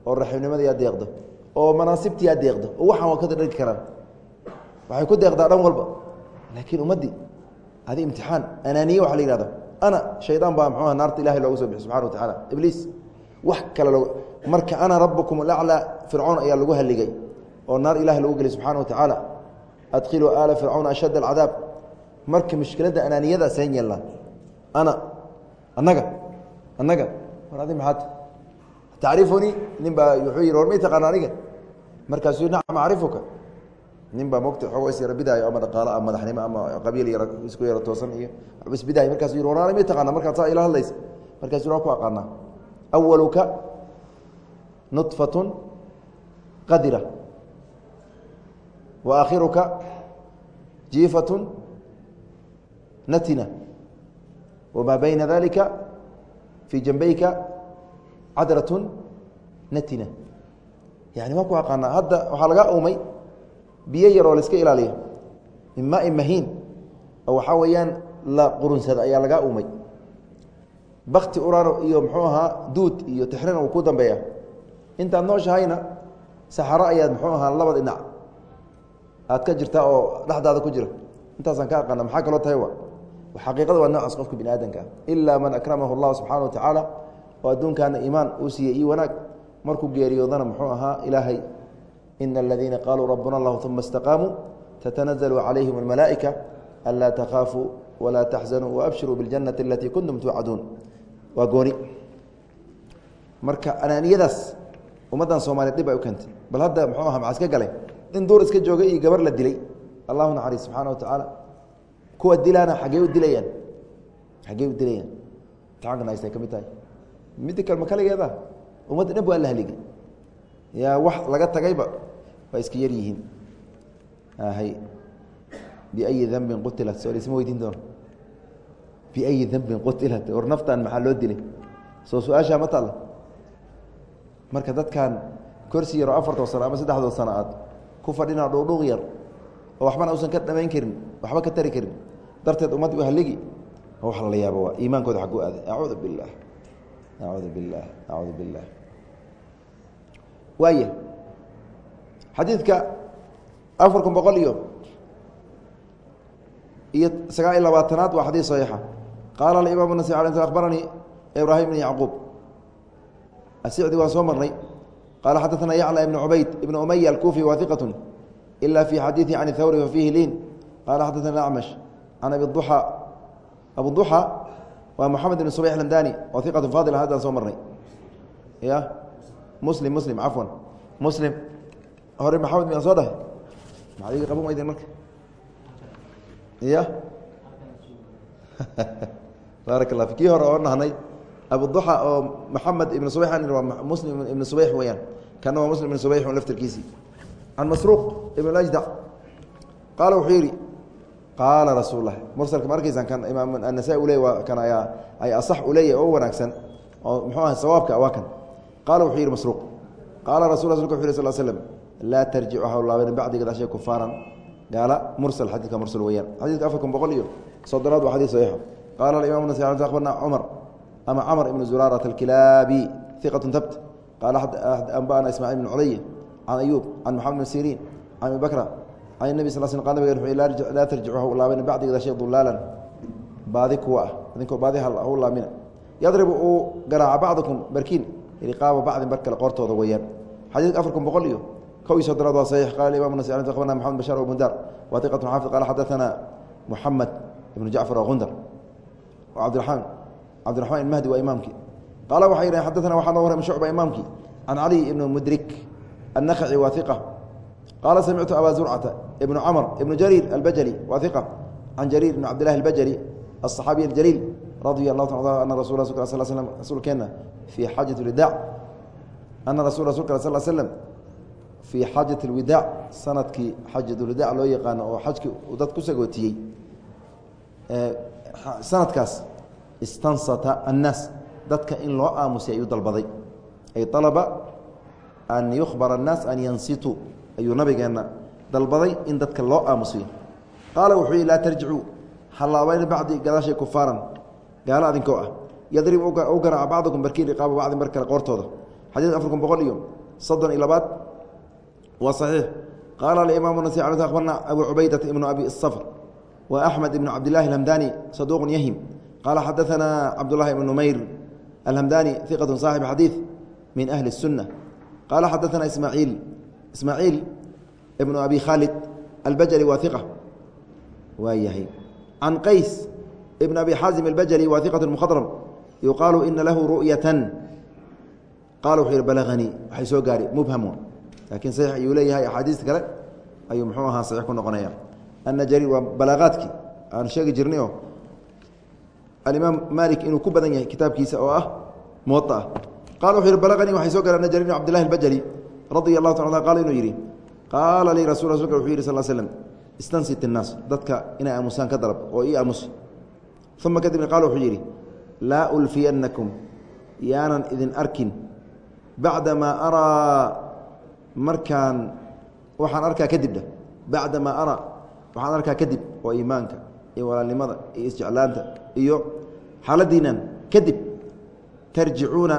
oo raxiimnimadii aad deeqdo oo manaasibtii aad deeqdo waxaan waa ka dhagi karaan waxay ku deeqdaa dhan walba. Laakiin ummaddii adi imtixaan anaaniye waxa la yihahdo ana shaydaan baa muxuuha naarta ilahay looga soo bixi subxana wa tacaala. Ibliis wax kale loo marka ana rabukum alaclaa fircoon ayaa lagu haligay oo naar ilahay lagu geliy subxana wa tacaala. Adkhiluu aala fircauna ashadd alcadaab. Marka mushkiladda anaaniyada seen yeelnaa ana annaga annaga war adi maxaad tacrifunii nin baa wuxuu yihi war may taqaana aniga? Markaasuu nacam acrifuka nin baa mogta xogo is yara bidaayo ama dhaqaalo ama madaxnimo ama qabiil yara isku yaro toosan iyo isbidaayo markaasu yih war may taqaana markaad saa ila hadlaysa. Markaasu waan ku aqaanaa? Awaluka nudfatun qadira. Wa aakhiruka jiifatun natina. Wamaa bayna dalika fii janbayka cadratun natina. Yani waan ku aqaanaa? Hadda waxaa laga umay biyo yaroo la iska ilaaliyo. Min maain mahiin oo waxaa weeyaan la qurunsada ayaa lagaa umay bakti urano iyo muxuu ahaa duud iyo tixrina uu ku dambeeya. Intaad nooshahayna saxaro ayaad muxuu ahaa laba dhinac. Aad ka jirtaa oo dhexdaada ku jira. Intaasaan ka aqaana maxaa kaloo tahay wa? Xaqiiqada waa noocaas qofka bini aadamka ilaa man akramahu اllahu subxaana wa tacaala oo adduunkaana iimaan uu siiyey iyo wanaag markuu geeriyoodana muxuu ahaa ilaahay ina aladiina qaaluu rabuna اllahu uma istaqaamuu tatanazlu calayhim اlmalaa'ika anlaa takhaafuu walaa taxzanuu waabshiruu biاljannati alatii kuntum tuucaduun waa gooni marka anaaniyadaas ummaddan soomaliya dhib ay u keentay bal hadda muxuu aha maxaa iska galay in duur iska jooga iyo gabar la dilay allahu naxariis subxaana wa tacaala kuwa dilaana xaggey u dilayaan xaggey u dilayaan tacankan haystay ka mid tahay midda kale ma kaligeeda ummadda dhan waa la haligay yaa wax laga tagayba waa iska yar yihiin. Biayi dambin qutilat laisma weydiin doono biayi dambin qutilat war naftan maxaa loo dilay? Soo su'aashaa ma taalla? Marka dadkan korsi yaroo afartoo sano ama saddexdoo sano ku fadhinaa dhuudhuuq yar oo waxbana usan ka dhamayn karin waxba ka tari karin darteed ummad u haligi wax lala yaabo waa iimaankooda xagu aaday acuudu billaah. Acuudu billaah. Acuudu billaah. Waaya xadiidka afar kun boqol iyo iyo sagaal iyo labaatanaad waa xadiid saxiixa qaala alimaam nasi ala akhbaranii ibraahim bn yacquub asicdi waan soo marnay qaala xadaثna yaclى ibn cubayd ibn umaya alkufi wahiqaة ila fi xadiiثi can اthawri fafihi liin qala xadaثna acmash can abi duxa abu duxa waa moxamed ibn subayx lamdani wahiqaة fadil haddaan soo marnay ya muslim muslim cafwan muslim hore maxamed miyaan soo dhahay? Maxaad iga qaban weydeen marka? Ya baarak la kii hore oo nahnay abuduxa oo maxamed ibn subayx waa muslim ibn subayx weyaan kana waa muslim ibn subayx laftirkiisii. Can masruuq ibn ajdac qaala wuxuu yidhi qaala rasuul mursalka ma arkaysaan kan imaam anasa u waa kan ayaa ay asax u oo wanaagsan oo muxuu aha sawaabka waa kan. Qaala wuxuu yidhi masruuq. Qaala rasul rasulka wuxu yh sl slm laa tarjicu hawlaaben bacdi gadaashay kufaaran. Gaala mursal xadiidka mursal weyaan xadidka afar kun boqol iyo soddonaad waa xadid saxiixa qaala aimam nas abarna cumar ama cmr ibn zuraarat alkilaabi iqat tabt qaala anba'ana ismacil bn culay can ayuub can maxamed bn siriin can abi can nebi sal sl qal nabig laa tarjicu hawlaaben bacdi gadaashay dulaalan baadi kuwa ah idinkoo baadi hau laamina yadribu uu garaaca bacdukum barkiin. Riqaaba bacdin bar kale qoortooda weyaan xadiidka afar kun boqol iyo ko iyo sodonaad waa saxiix qaala imam nas an akhbarna maxamed bashaar bundar wa iqatun xaafid qaala xadaana muxamed ibnu jacfar akundar cabdimaan cabdiraxmaan ibn mahdi waa imaamkii qaala waxay yidhahen xadana waxaa noo warrami shucba imaamkii can caliy ibni mudrik annakhaci waa iqa qaala samictu abaa zurcata ibnu camr ibnu jariir albajali waa iqa can jariir ibn cabdillahi albajali aلصaxaabiy aljaliil radia allahu ta ana rasul sl sl slm rasuulkeenna fii xaajat ridaac ana rasul rasulka sal slm fii xaajat اlwidaac sannadkii xaajatulwidaac loo yaqaano oo xajkii uu dad ku sagootiyey sanadkaas istansata annaas dadka in loo aamusay ayuu dalbaday ay alaba an yukhbara annaas an yansituu ayuu nabigeenna dalbaday in dadka loo aamusiyo qaala wuxuu yihi laa tarjicuu halaabayna bacdi gadaashay kufaaran gaalo adinkoo ah yadrib u garaaca bacdukum barkiin riqaaba bacdi mar kale qoortooda xadiid afar kun boqol iyo soddon iyo labaad waa saxiix qaala alimaamu nasi abarna abu cubaydata ibnu abi safr wa axmed ibnu cabdillahi alhamdani saduuqun yahim qaala xadaثana cabdullahi ibn numayr alhamdani iqat saaxib xadiiث min ahli الsunة qaala xadaثana ismaaciil ismaaciil ibnu abi khaalid albajli waa iqa waa yahay can qays ibn abi xaazim albajli waa iqaة mkhadrm yuqaalu ina lahu ru'yatan qala wuxuu yihi balaganii waxay soo gaari mubham laakiin saxiix ayuu leeyahay axaadiis kale ayuu muxuu ahaa saxiix ku noqonaya. Ana waa balaaqaadkii aan sheegi jirnayo alimaam malik inuu ku badan yahay kitaabkiisa oo ah muwaaa qala wuxuu yihi balaqanii waxay soo galeen najari bn cbdillahi albajali radia allahu tacala qala inuu yidhi qaala lii rasul rasulka wuxuu yihi sal slm istansit innaas dadka inay aamusaan ka dalab oo ii aamus. Uma kadibna qaala wuxuu yidhi laa ulfiyannakum yaanan idin arkin bacda araa markaan waxaan arkaa kadibdha bacdamaa araa waxaan arkaa kadib oo iimaanka iyo walaalnimada iyo isjeclaanta iyo xaaladiinan kadib tarjicuuna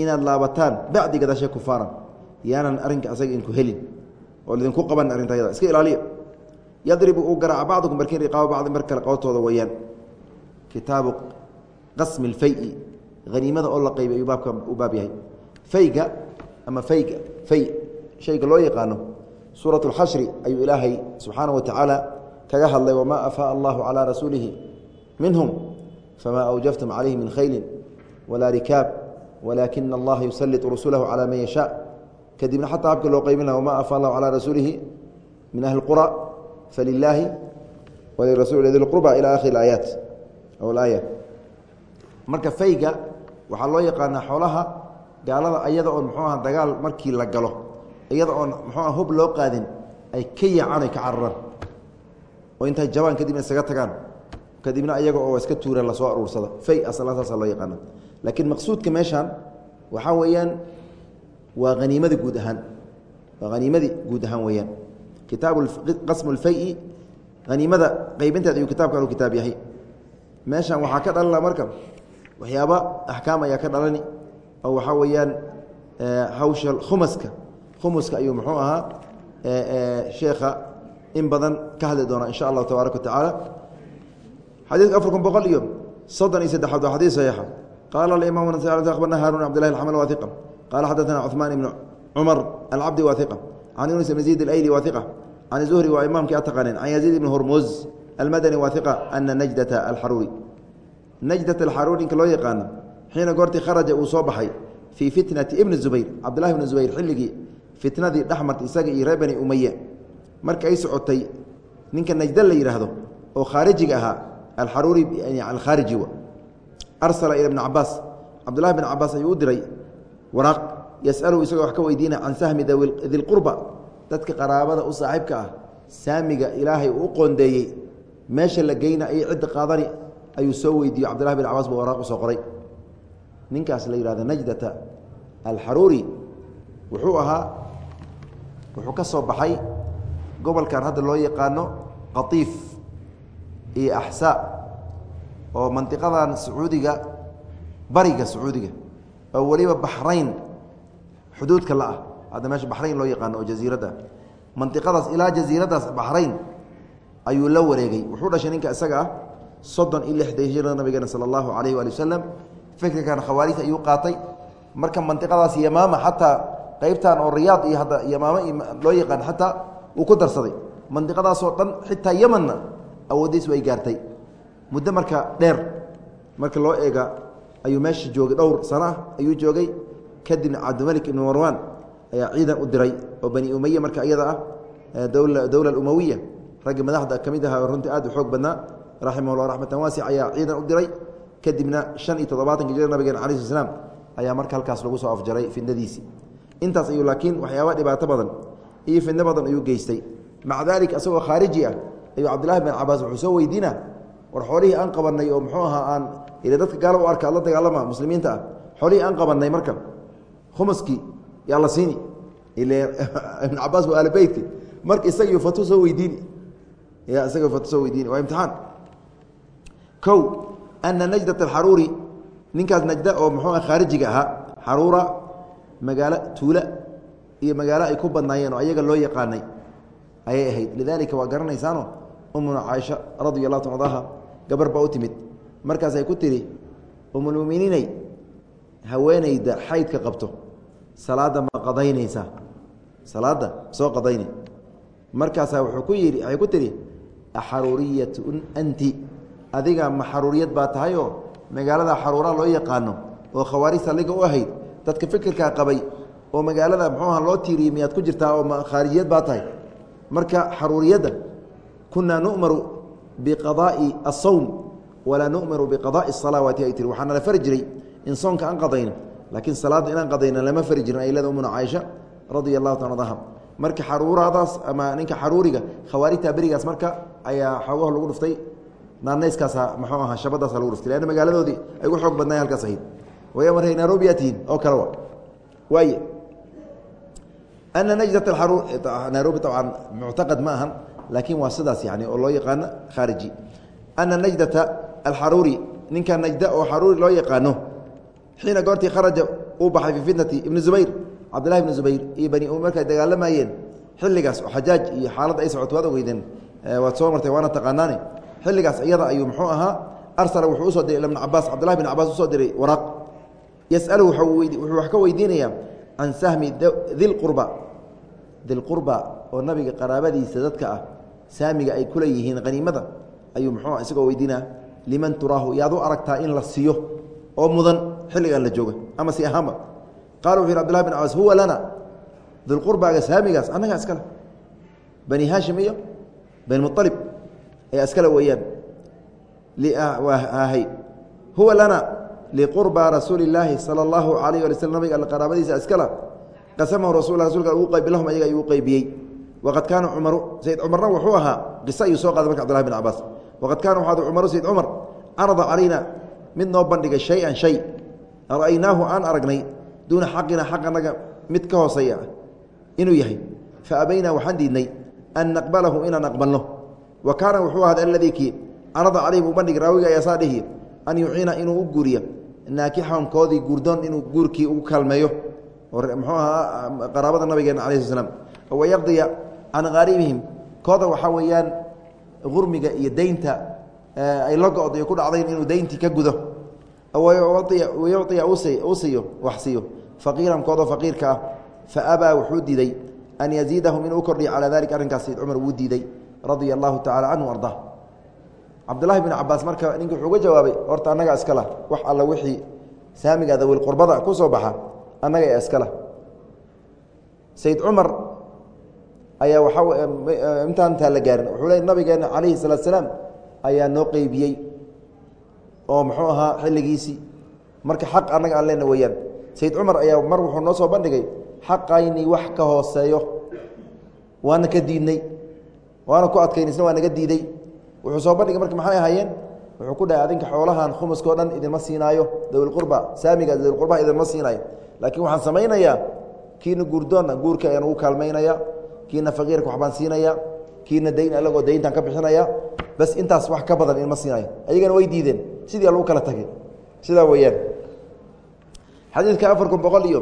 inaad laabataan bacdi gadaashe kufaaran yaanan arrinka asaga idinku helin oo idinku qaban arrintayada iska ilaaliya yadribu uu garaaca bacdukum barkiin riqaaba bacdi mar kale qootooda weyaan kitaabu qasmi اlfayi haniimada oo la qaybay ayuu baabka u baab yahay. Fayga ama fayga fay shayga loo yaqaano suuraة اlxashri ayuu ilaahay subxaanaه wa tacaala kaga hadlay wamaa afaaء allahu calىa rasuulihi minhum fama awjaftum calayhi min khayli walaa rikaab walaakina allaha yusaliط rasulahu calى man yashaaء kadibna xataa habka loo qaybin laha wama afaa allahu calى rasuulihi min ahli اqura falilaahi walirasuuli di qurba ilى akhiri aayaat aw aaya marka fayga waxaa loo yaqaanaa xoolaha gaalada ayada oon muxuu aha dagaal markii la galo iyada oon muxuuah hub loo qaadin ay ka yaacaan ay ka cararaan oo intay jabaan kadibna isaga tagaan. Kadibna ayaga oo iska tuuraan la soo aruursada. Fay asla saasa loo yaqaana laakiin maqsuudka meeshaan waxaa weeyaan waa haniimadii guud ahaan. Waa haniimadii guud ahaan weeyaan. Kitaabu qasmu lfayi haniimada qaybinteed ayuu kitaabkan u kitaab yahay. Meeshan waxaa ka dhalana marka waxyaaba axkaam ayaa ka dhalani oo waxaa weeyaan hawsha khumaska khumuska ayuu muxuu ahaa sheekha in badan ka hadli doona insha allahu tabaaraka wa tacaala. Xadiidka afar kun boqol iyo soddon iyo saddexaad waa xadiis saxiixa. Qaala alimaam abarna haarun cabdillahi alxamal waa qaala xadaثana cuثmaan ibnu cumar alcabdi waa can yunis ibn zayd alayli waa can zuhri waa imaamkii a taqaaneen. Can yaziid ibni hormuz almadani waa ana najdata alxaruuri najdat alxaruuri ninka loo yaqaano xiina goortii kharaja uu soo baxay fii fitnati ibni zubayr cabdillahi ibni zubayr xilligii fitnadii dhexmarta isaga iyo reer bani umaye marka ay socotay ninka najda la yidhaahdo oo khaarijiga ahaa alxaruuri alkhaariji arsala ila bni cabaas cabdullahi bn cabaas ayuu u diray waraaq yasaluhu isagoo wax ka weydiina can sahmi dilqurba dadka qaraabada u saaxiibka ah saamiga ilaahay uu u qoondeeyey meesha la geyna iyo cidda qaadani ayuu soo weydiiyo cabdullahi bin cabaas buu waraaq u qoray. Ninkaas la yihahdo najdata alxaruuri wuxuu ahaa wuxuu ka soo baxay gobolkan hadda loo yaqaano qatiif iyo axsaa oo mandiqadan sacuudiga bariga sacuudiga oo weliba baxrayn xuduudka la ah. Hadda meesha baxrayn loo yaqaano oo jasiiradda mandiqadaas ilaa jasiiraddaas baxrayn ayuu la wareegay. Wuxuu dhashay ninka isaga ah soddon iyo lixda hijrada nabigeena sala allahu calayh waali wasalam fikirkan khawaarijta ayuu qaatay. Marka mandiqadaas yamaama xataa qaybtan oo riyaad iyo yamaamo loo yaqaan xataa uu ku darsaday. Mandiqadaasoo dhan xitaa yemanna awooddiis way gaartay. Muddo marka dheer marka loo eega ayuu meesha joogay dhowr sano ah ayuu joogay. Kadibna cabdimalik ibni marwan ayaa ciidan u diray oo bani umaye marka iyada ah dowla umawiya raggi madaxda ka mid aha runtii aad u xoog badnaa raximahullah raxmatan waasic ayaa ciidan u diray. Kadibna shan iyo toddobaatanka jira nabigeena cala sl slam ayaa marka halkaas lagu soo afjaray fidnadiisii intaas ayuu laakiin waxyaaba dhibaato badan iyo fidno badan ayuu geystay. Maca dalik isagoo khaariji ah ayuu cabdillahi bin cabaas wuxuu soo weydiina war xoolihii aan qabanay oo muxuu ahaa aan ila dadka gaalo u arka la dagaalama muslimiinta ah xoolihii aan qabanay marka khumuskii yaa la siini. Ile ibn cabaas waa ahlbeytki marka isagiiu fatu soo weydiini. Ya isaga fatu soo weydiini waa imtixaan. Kow ana najdat alxaruuri ninkaas najda oo muxuu ah khaarijiga ahaa xaruura magaalo tuula iyo magaalo ay ku badnaayeen oo ayaga loo yaqaanay ayay ahayd. Lidaalika waa garanaysaano umuna caaisha radi allahu ta adaha gabar baa u timid. Markaasay ku tihi umulmuminiiney haweeneyda xaydka qabto salaadda ma qadaynaysaa? Salaadda soo qadayna markaasaa wuxuu ku yidhi waxay ku tihi axaruuriyatun anti adiga ma xaruuriyad baa tahayoo magaalada xaruura loo yaqaano oo khawaarij saldhiga u ahayd dadka fikirkaa qabay oo magaalada muxuuha loo tiiriyey miyaad ku jirtaa oo khaarijiyad baa tahay. Marka xaruuriyadda kunaa nu'maru biqadaa'i asawm walaa nu'maru biqadaa'i asalawaati ay tiri. Waxaa nala fari jiray in soonka aan qadayno laakiin salaadda inaan qadayno lama fari jirin ay leeda umuna caaisha radia allahu taala anha. Marka xaruuradaas ama ninka xaruuriga khawaarijta berigaas marka ayaa xoogaha lagu dhuftay. Naanayskaasa muxuu ahaa shabadaasa lagu dhuftay leanna magaaladoodii ay ugu xoog badnayen halkaas ahayd markay nairobi aa tihiin oo kale wa waaye ana najdat aruur nairobi abcan muctaqad ma ahan laakiin waa sidaas yani oo loo yaqaano khaariji ana najdata alxaruuri ninka najda oo xaruuri loo yaqaano xiina goortii kharaja uu baxay fii fitnati ibni zubayr cabdillahi ibni zubayr iyo bani um markay dagaalamayeen xilligaas oo xajaaj iyo xaaladda ay socoto waad ogeydeen waad soo martay waana taqaanaane xilligaas iyada ayuu muxuu ahaa arsala wuxuu u soo diray ibn cabaas cabdullahi bin cabaas u soo diray waraaq yasalu wuxuu wax ka weydiinayaa can sahmi dilqurba dilqurba oo nabiga qaraabadiisa dadka ah saamiga ay kula yihiin haniimada ayuu muxuu isagoo weydiinaa liman turaahu? Yaad u aragtaa in la siiyo oo mudan xilligan la jooga ama si ahaanba. Qala wuxu yhi abdulahi bin cabaas huwa lana. Dilqurbaaga saamigaas annagaa iskale bani haashim iyo bani mualib ayaa iskale weeyaan. Hay. Huwa lana liqurbaa rasuuli illaahi sala allahu calayh wala slm nabiga qaraabadiisa askala qasamahu rasul rasulka ugu qaybi lahum ayaga igu qaybiyey waqad kaana cumaru sayid cumarna wuxuu ahaa qisa ayuu soo qaaday marka cbdulahi bin cabaas waqad kaana waxaad cumaru sayid cumar carada calayna mid noo bandhigay shay-an shay ra'aynaahu aan aragnay duuna xaqina xaq annaga mid ka hooseeya inuu yahay fa abaynaa waxaan diidnay an naqbalahu inaan aqbalno wa kaana wuxuu ahaad aladii an yuciina inuu u guuriyo naakixahum koodii guurdoon inuu guurkii ugu kaalmeeyo. Muxuu ahaa qaraabada nabigeena cala sl slam wayaqdiya can haaribihim kooda waxaa weeyaan urmiga iyo deynta ay la go-day ku dhacdayn inuu deyntii ka gudo. Wayuciya u siiyo wax siiyo. Faqiiran koodo faqiirka ah. Fa abaa wuxuu diiday an yaziidahum inuu u kordhiyo calaa dalika arrinkaas cumar wuu diiday radia allahu tacala canhu arda cabdulahi bin cabaas marka ninki wuxuu uga jawaabay horta annaga iskala wax alla wixii saamiga dawil qurbada ku soo baxa annaga ee iskala. Sayd cumar ayaa waaa intaantaa la gaarin. Wuxuu le nabigeena calayhi salaatu salaam ayaa noo qeybiyey oo muxuu ahaa xilligiisii. Marka xaq annaga aan leena weeyaan. Sayd cumar ayaa mar wuxuu noo soo bandhigay xaqaynii wax ka hooseeyo waana ka diidnay waana ku adkaynaysna waa naga diiday wuxuu soo bandhigay marka maxay ahaayeen? Wuxuu ku dhahay adinka xoolahan khumuskao dhan idinma siinaayo dawilqurba saamiga dawilqurba idinma siinaayo. Laakiin waxaan samaynayaa kiina guurdoonna guurka ayaan ugu kaalmaynaya kiina faqiirka waxbaan siinaya kiina dayn alagoo dayntaan ka bixinaya bas intaas wax ka badan inma siinayo ayagana way diideen. Sidii lagu kala tagay. Sidaa weeyaan. Xadiidka afar kun boqol iyo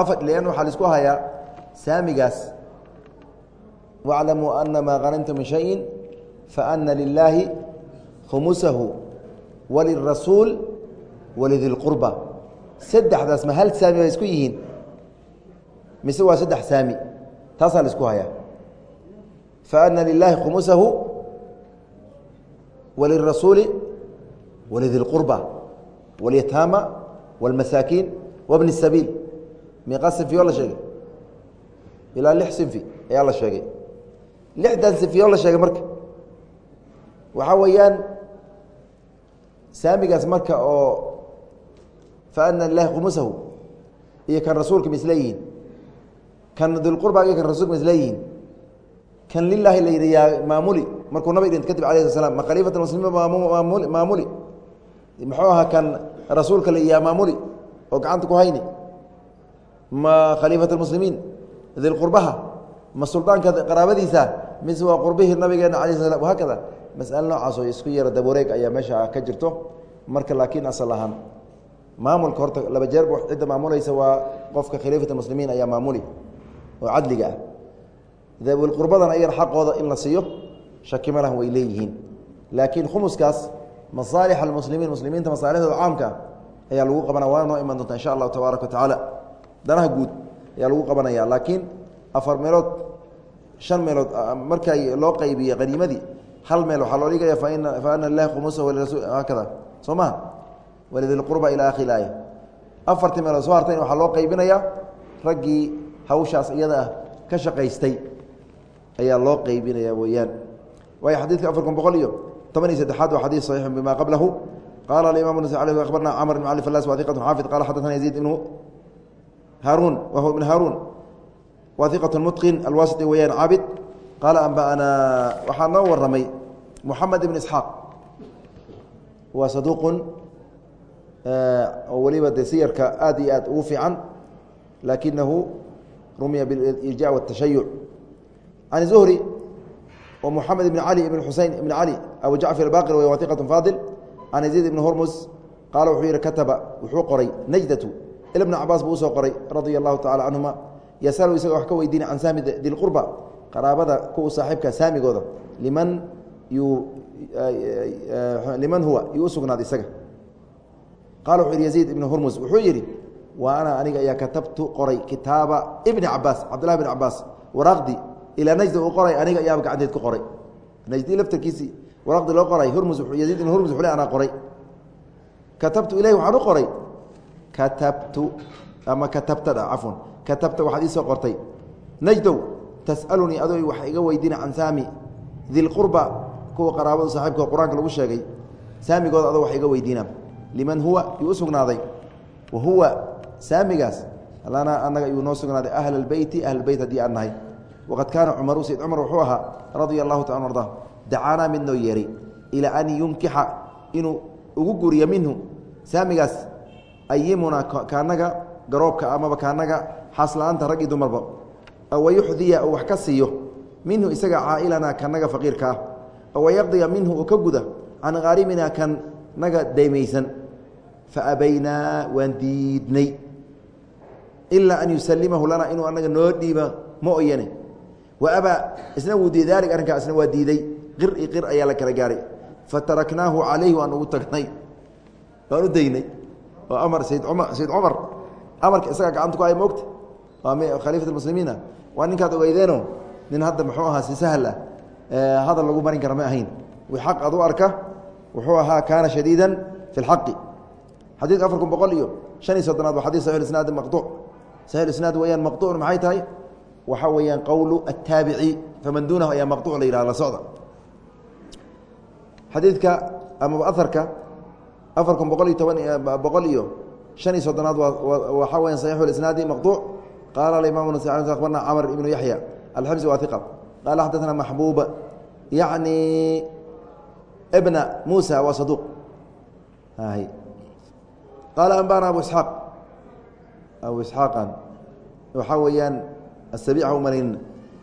afar lan waxaa la isku hayaa saamigaas waclamuu ana maa hanimta min shayin faana lilaahi khumusahu walirasuul walidilqurba saddexdaas ma hal saami bay isku yihiin mise waa saddex saami taasaa la isku hayaa faana lilaahi khumusahu walirasuuli walidilqurba walyataama walmasaakiin wabni sabiil miiqa sinfiyo la sheegay ilaa lix sinfi ayaa la sheegay lixdan sinfiyo la sheegay marka waxaa weeyaan saamigaas marka oo faana lilahi khumusahu iyo kan rasuulka ma kan dilqurba iyo kan rasulka ma kan lilaahi la yidhi yaa maamuli markuu nabig dhint kadib alayh sl ma khaliifat muslimiin maamuli maamuli muxuu ahaa kan rasuulka la yaa maamuli oo gacanta ku hayni ma khaliifat muslimiin dilqurbaha ma suldaanka qaraabadiisa mise waa qurbihii nabigeena ala sl slam hakada masale noocaas oo isku yara dabareeg ayaa meesha ka jirto. Marka laakiin asal ahaan maamulka horta laba jeer cidda maamulaysa waa qofka khaliifat muslimiin ayaa maamuli oo cadliga ah. Dawilqurbadana ayana xaqooda in la siiyo shaki ma way leeyihiin. Laakiin khumuskaas masaalix almuslimiin muslimiinta masaalixdooda caamka ayaa lagu qabana waana noo iman doonta insha allahu tabaaraka watacaala danaha guud ayaa lagu qabanaya laakiin afar meelood shan meelood markay loo qaybiye qaniimadii hal meel waxaa loo dhigaya faana lilahi khumusa haakada soo maha walidilqurba ilaa akhir aaya. Afartii meelood soo hartayna waxaa loo qaybinayaa raggii hawshaas iyada ah ka shaqaystay ayaa loo qaybinaya weeyaan. Waayo xadiidka afar kun boqol iyo toban iyo saddexaad waa xadiid saxiixu bima qablahu. Qaala alimam nas abarna camr bn cali falas wa iqat xaafid qala xadaثna yaziid ibnu haaruun wa ibn haaruun wa iqat mutqin alwasiti weyaan caabid qaala anba'anaa waxaa noo waramay moxamed ibn isxaaq. Waa saduuqun oo weliba de siyarka aad iyo aad ugu fiican laakinahu rumiya biirja wاtashayuc can zuhri wa moxamed ibn cali ibn xusein ibn cali abu jacfar abaqir w waiqat faadil can yaziid ibn hormus qaala wuxuu yihi kataba wuxuu qoray najdatu. Il bna cabaas buu u soo qoray radia allahu tacala canhuma yasalu isagoo wax ka weydiina can sahmi dilqurba qaraabada kuwa saaxiibka saamigooda liman liman huwa yuu usugnaaday isaga. Qaala wuxuu yihi yaziid ibnu hurmus wuxuu yidhi wa ana aniga ayaa katabtu qoray kitaaba ibni cabaas cabdillahi bn cabaas waraaqdi ilaa najdi uu qoray aniga ayaaba gacanteed ku qoray. Najdi laftarkiisii waraaqdi loo qoray hurmus yaziid ibn hurmus wuxuu le anaa qoray. Katabtu ilahi waxaan u qoray. Katabtu ama katabta cafwan. Katabta waxaad iisoo qortay. Najdow tas'alunii adoo wax iga weydiina can saami. Dilqurba kuwa qaraabadu saaxiibka qur'aanka lagu sheegay saamigooda adoo wax iga weydiina liman huwa yuu u sugnaaday. Wa huwa saamigaas lana annaga yuu noo sugnaaday ahla albeyti ahlbeyt haddii aan nahay. Waqad kaana cumaru sayd cumar wuxuu ahaa radia allahu taala arda dacaanaa mid noo yeeray ilaa an yunkixa inuu ugu guriyo minhu. Saamigaas ayimuna kaanaga garoobka amaba kaanaga xaasla'aanta rag iyo dumarba awayuxdiya uu wax ka siiyo minhu isaga caailana kanaga faqiirka ah awayaqdiya minhu uu ka guda can khaarimina kan naga daymaysan faabaynaa waan diidnay ilaa an yusalimahu lana inuu anaga noo dhiiba ma oyane wa abaa isna wuu diiday daalik arrinkaa isna waa diiday qir i qir ayaa la kala gaaray fataraknaahu calayhi waan ugu tagnay waan u daynay oo amar sayd cumar sayd cumar amarka isagaa gacanta ku ay moogta waa khaliifat muslimiina waa ninkaad ogeydeeno nin hadda muxuu ahaa si sahal ah hadal lagu marin kara ma ahayn wi xaq ad u arka wuxuu ahaa kaana shadiida fi اlxaqi xadiidka afar kun boqol iyo shan iyo soddonaad waa xadis saxi isnaad maqطuuc saxi isnaad weyaan maqطuucn maxay tahay waxaa weeyaan qowlu الtaabici faman duunahu ayaa maqطuc la yihah la socda xadiidka amaba aharka afar kun boqol iyo toban boqol iyo شhan iyo soddonaad waxaa weya صaيح الإسناadi مqطوع qala imam abarna cmr ibnu yaحya alxmsi wa iq qala xadana maxbub yaعni bna musa wa saduq qaala anbana abu isxaaq abu isxaaqan waxaa weeyaan asabiic ha umalaynina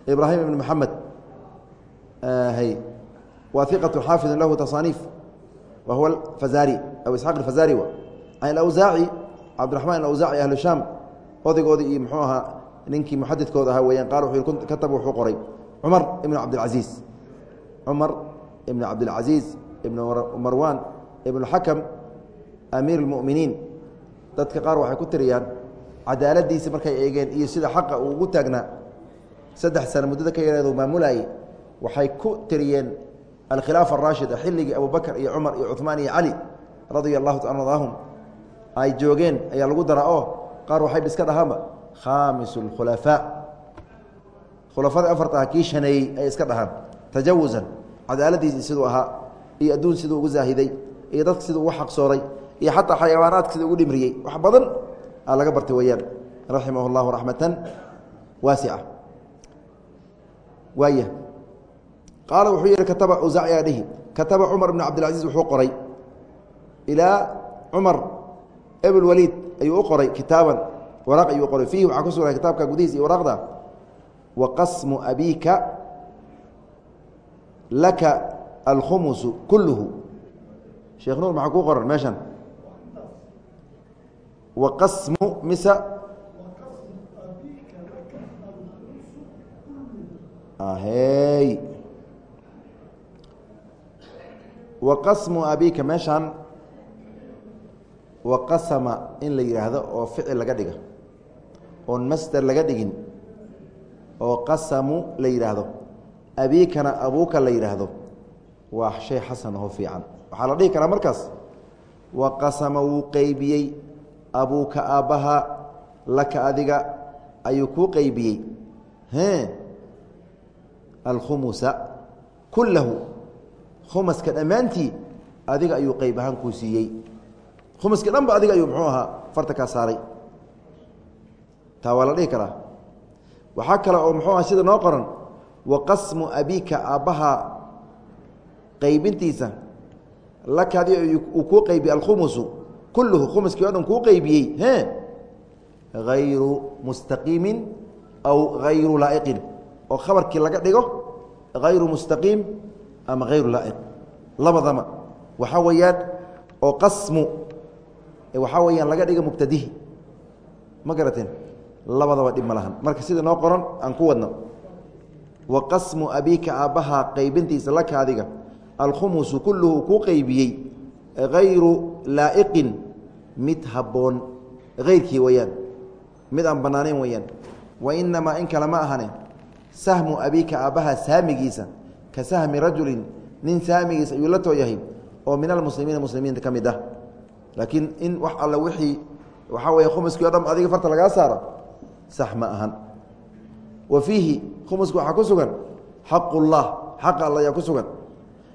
ibraahim ibn maxamed wa iqatu xaafidu lahu tasaaniif wa huwa fazari abu isxaq alfazari wa can awsaaci cabdiraxman awsaaci ahlu shaam odaygoodii iyo muxuu ahaa ninkii muxadidkooda ahaa weyaan qaal wuxuu katab wuxuu qoray. Cumar ibnu cabdilcasiis. Cumar ibnu cabdilcasiis ibnu marwaan ibnuxakam amiir اlmu'miniin dadka qaar waxay ku tiriyaan cadaaladiisa markay eegeen iyo sida xaqa uu ugu taagnaa saddex sano muddada ka yareedu maamulayey waxay ku tiriyeen alkhilaafa araashida xilligii abubakr iyo cumar iyo cuثmaan iyo cali radia allahu taala adaahum ay joogeen ayaa lagu dara oo qaar waxay iska dhahaanba khaamis اkhulafaa khulafadii afarta ah kii shaneeyey ay iska dhahaan tajawusan cadaaladiisii siduu ahaa iyo adduun siduu ugu zaahiday iyo dadka siduu ugu xaqsooray iyo xataa xayawaanaadka siduu ugu dhimriyey wax badan aa laga bartay weyaan raximah اllahu raxmatan waasica waaya qaala wuxuu yihi kataba aa dhihi kataba cumar bn cabdilcaziiz wuxuu qoray ilaa cumar eblwaliid ayuu u qoray kitaaban waraaq ayuu qoray. Fiihi waxaa ku sugnay kitaabka gudihiis iyo waraaqda wa qasmu abiika laka alkhumusu kulluhu. Sheekh nuur maxaa kuu qoran meeshan? Wa qasmu mise ahey. Wa qasmu abiika meeshan waqasama in la yidhaahdo oo ficil laga dhiga oon masder laga dhigin oo qasamu la yidhaahdo abiikana abuuka la yidhaahdo waa shay xasan oo fiican. Waxaa la dhihi karaa markaas waqasama wuu qeybiyey abuuka aabbaha laka adiga ayuu kuu qeybiyey alkhumusa kullahu. Khumaska dhammaantii adiga ayuu qeyb ahaan kuu siiyey khumuska dhan ba adiga ayuu muxuu ahaa farta kaa saaray. Taa waa la dhihi karaa. Waxaa kale oo muxuu aha sida noo qoran wa qasmu abiika aabbaha qaybintiisa. Laka adiga uu kuu qeybiye alkhumusu kulluhu khumuskii o dhan kuu qeybiyey e hayru mustaqiimin aw hayru laa'iqin. Oo khabarkii laga dhigo hayru mustaqiim ama hayru laa'iq. Labadama waxaa weeyaan oo qasmu waxaa weyaan laga dhiga mubtadihi. Ma garateen labadaba dhib ma lahan. Marka sida noo qoran aan ku wadno. Wa qasmu abiika aabbaha qaybintiisa laka adiga alkhumusu kulluhu kuu qeybiyey hayru laa'iqin. Mid habboon. Hayrkii weyaan mid aan bannaanayn weyaan wa inamaa in kale ma ahane. Sahmu abiika aabbaha saamigiisa. Ka sahmi rajulin. Nin saamigiisa ayuu la too yahay oo min almuslimiina muslimiinta ka mid ah laakiin in wax alle wixii waxaa weeye khumuskii o dham adiga farta lagaa saaro sax ma ahan. Wa fiihi khumuska waxaa ku sugan xaqu xaqa alla ayaa ku sugan.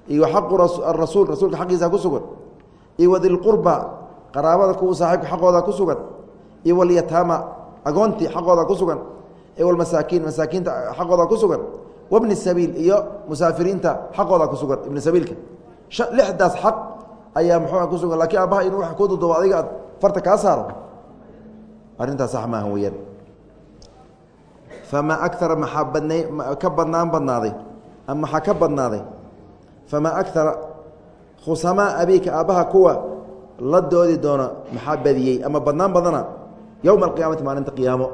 Iyo xaqu arasuul rasuulka xaqiisa ku sugan. Iyo wadilqurba qaraabada kuwa saaxiibka xaqooda ku sugan. Iyo walyataama agoontii xaqooda ku sugan. Iyo walmasaakiin masaakiinta xaqooda ku sugan. Wabni sabiil iyo musaafiriinta xaqooda ku sugan ibni sabiilka. Lixdaas xaq ayaa muxuua ku sugan lakiin aabbaha inuu wax ku dudubo adiga aad farta kaa saaro? Arrintaas sax maaha weyaan famaa akara maxaa badnay ka badnaan badnaaday ama maxaa ka badnaaday? Famaa akara khusamaa abiika aabbaha kuwa la doodi doona maxaa badiyey ama badnaan badana yowma alqiyaamati maalinta qiyaamo.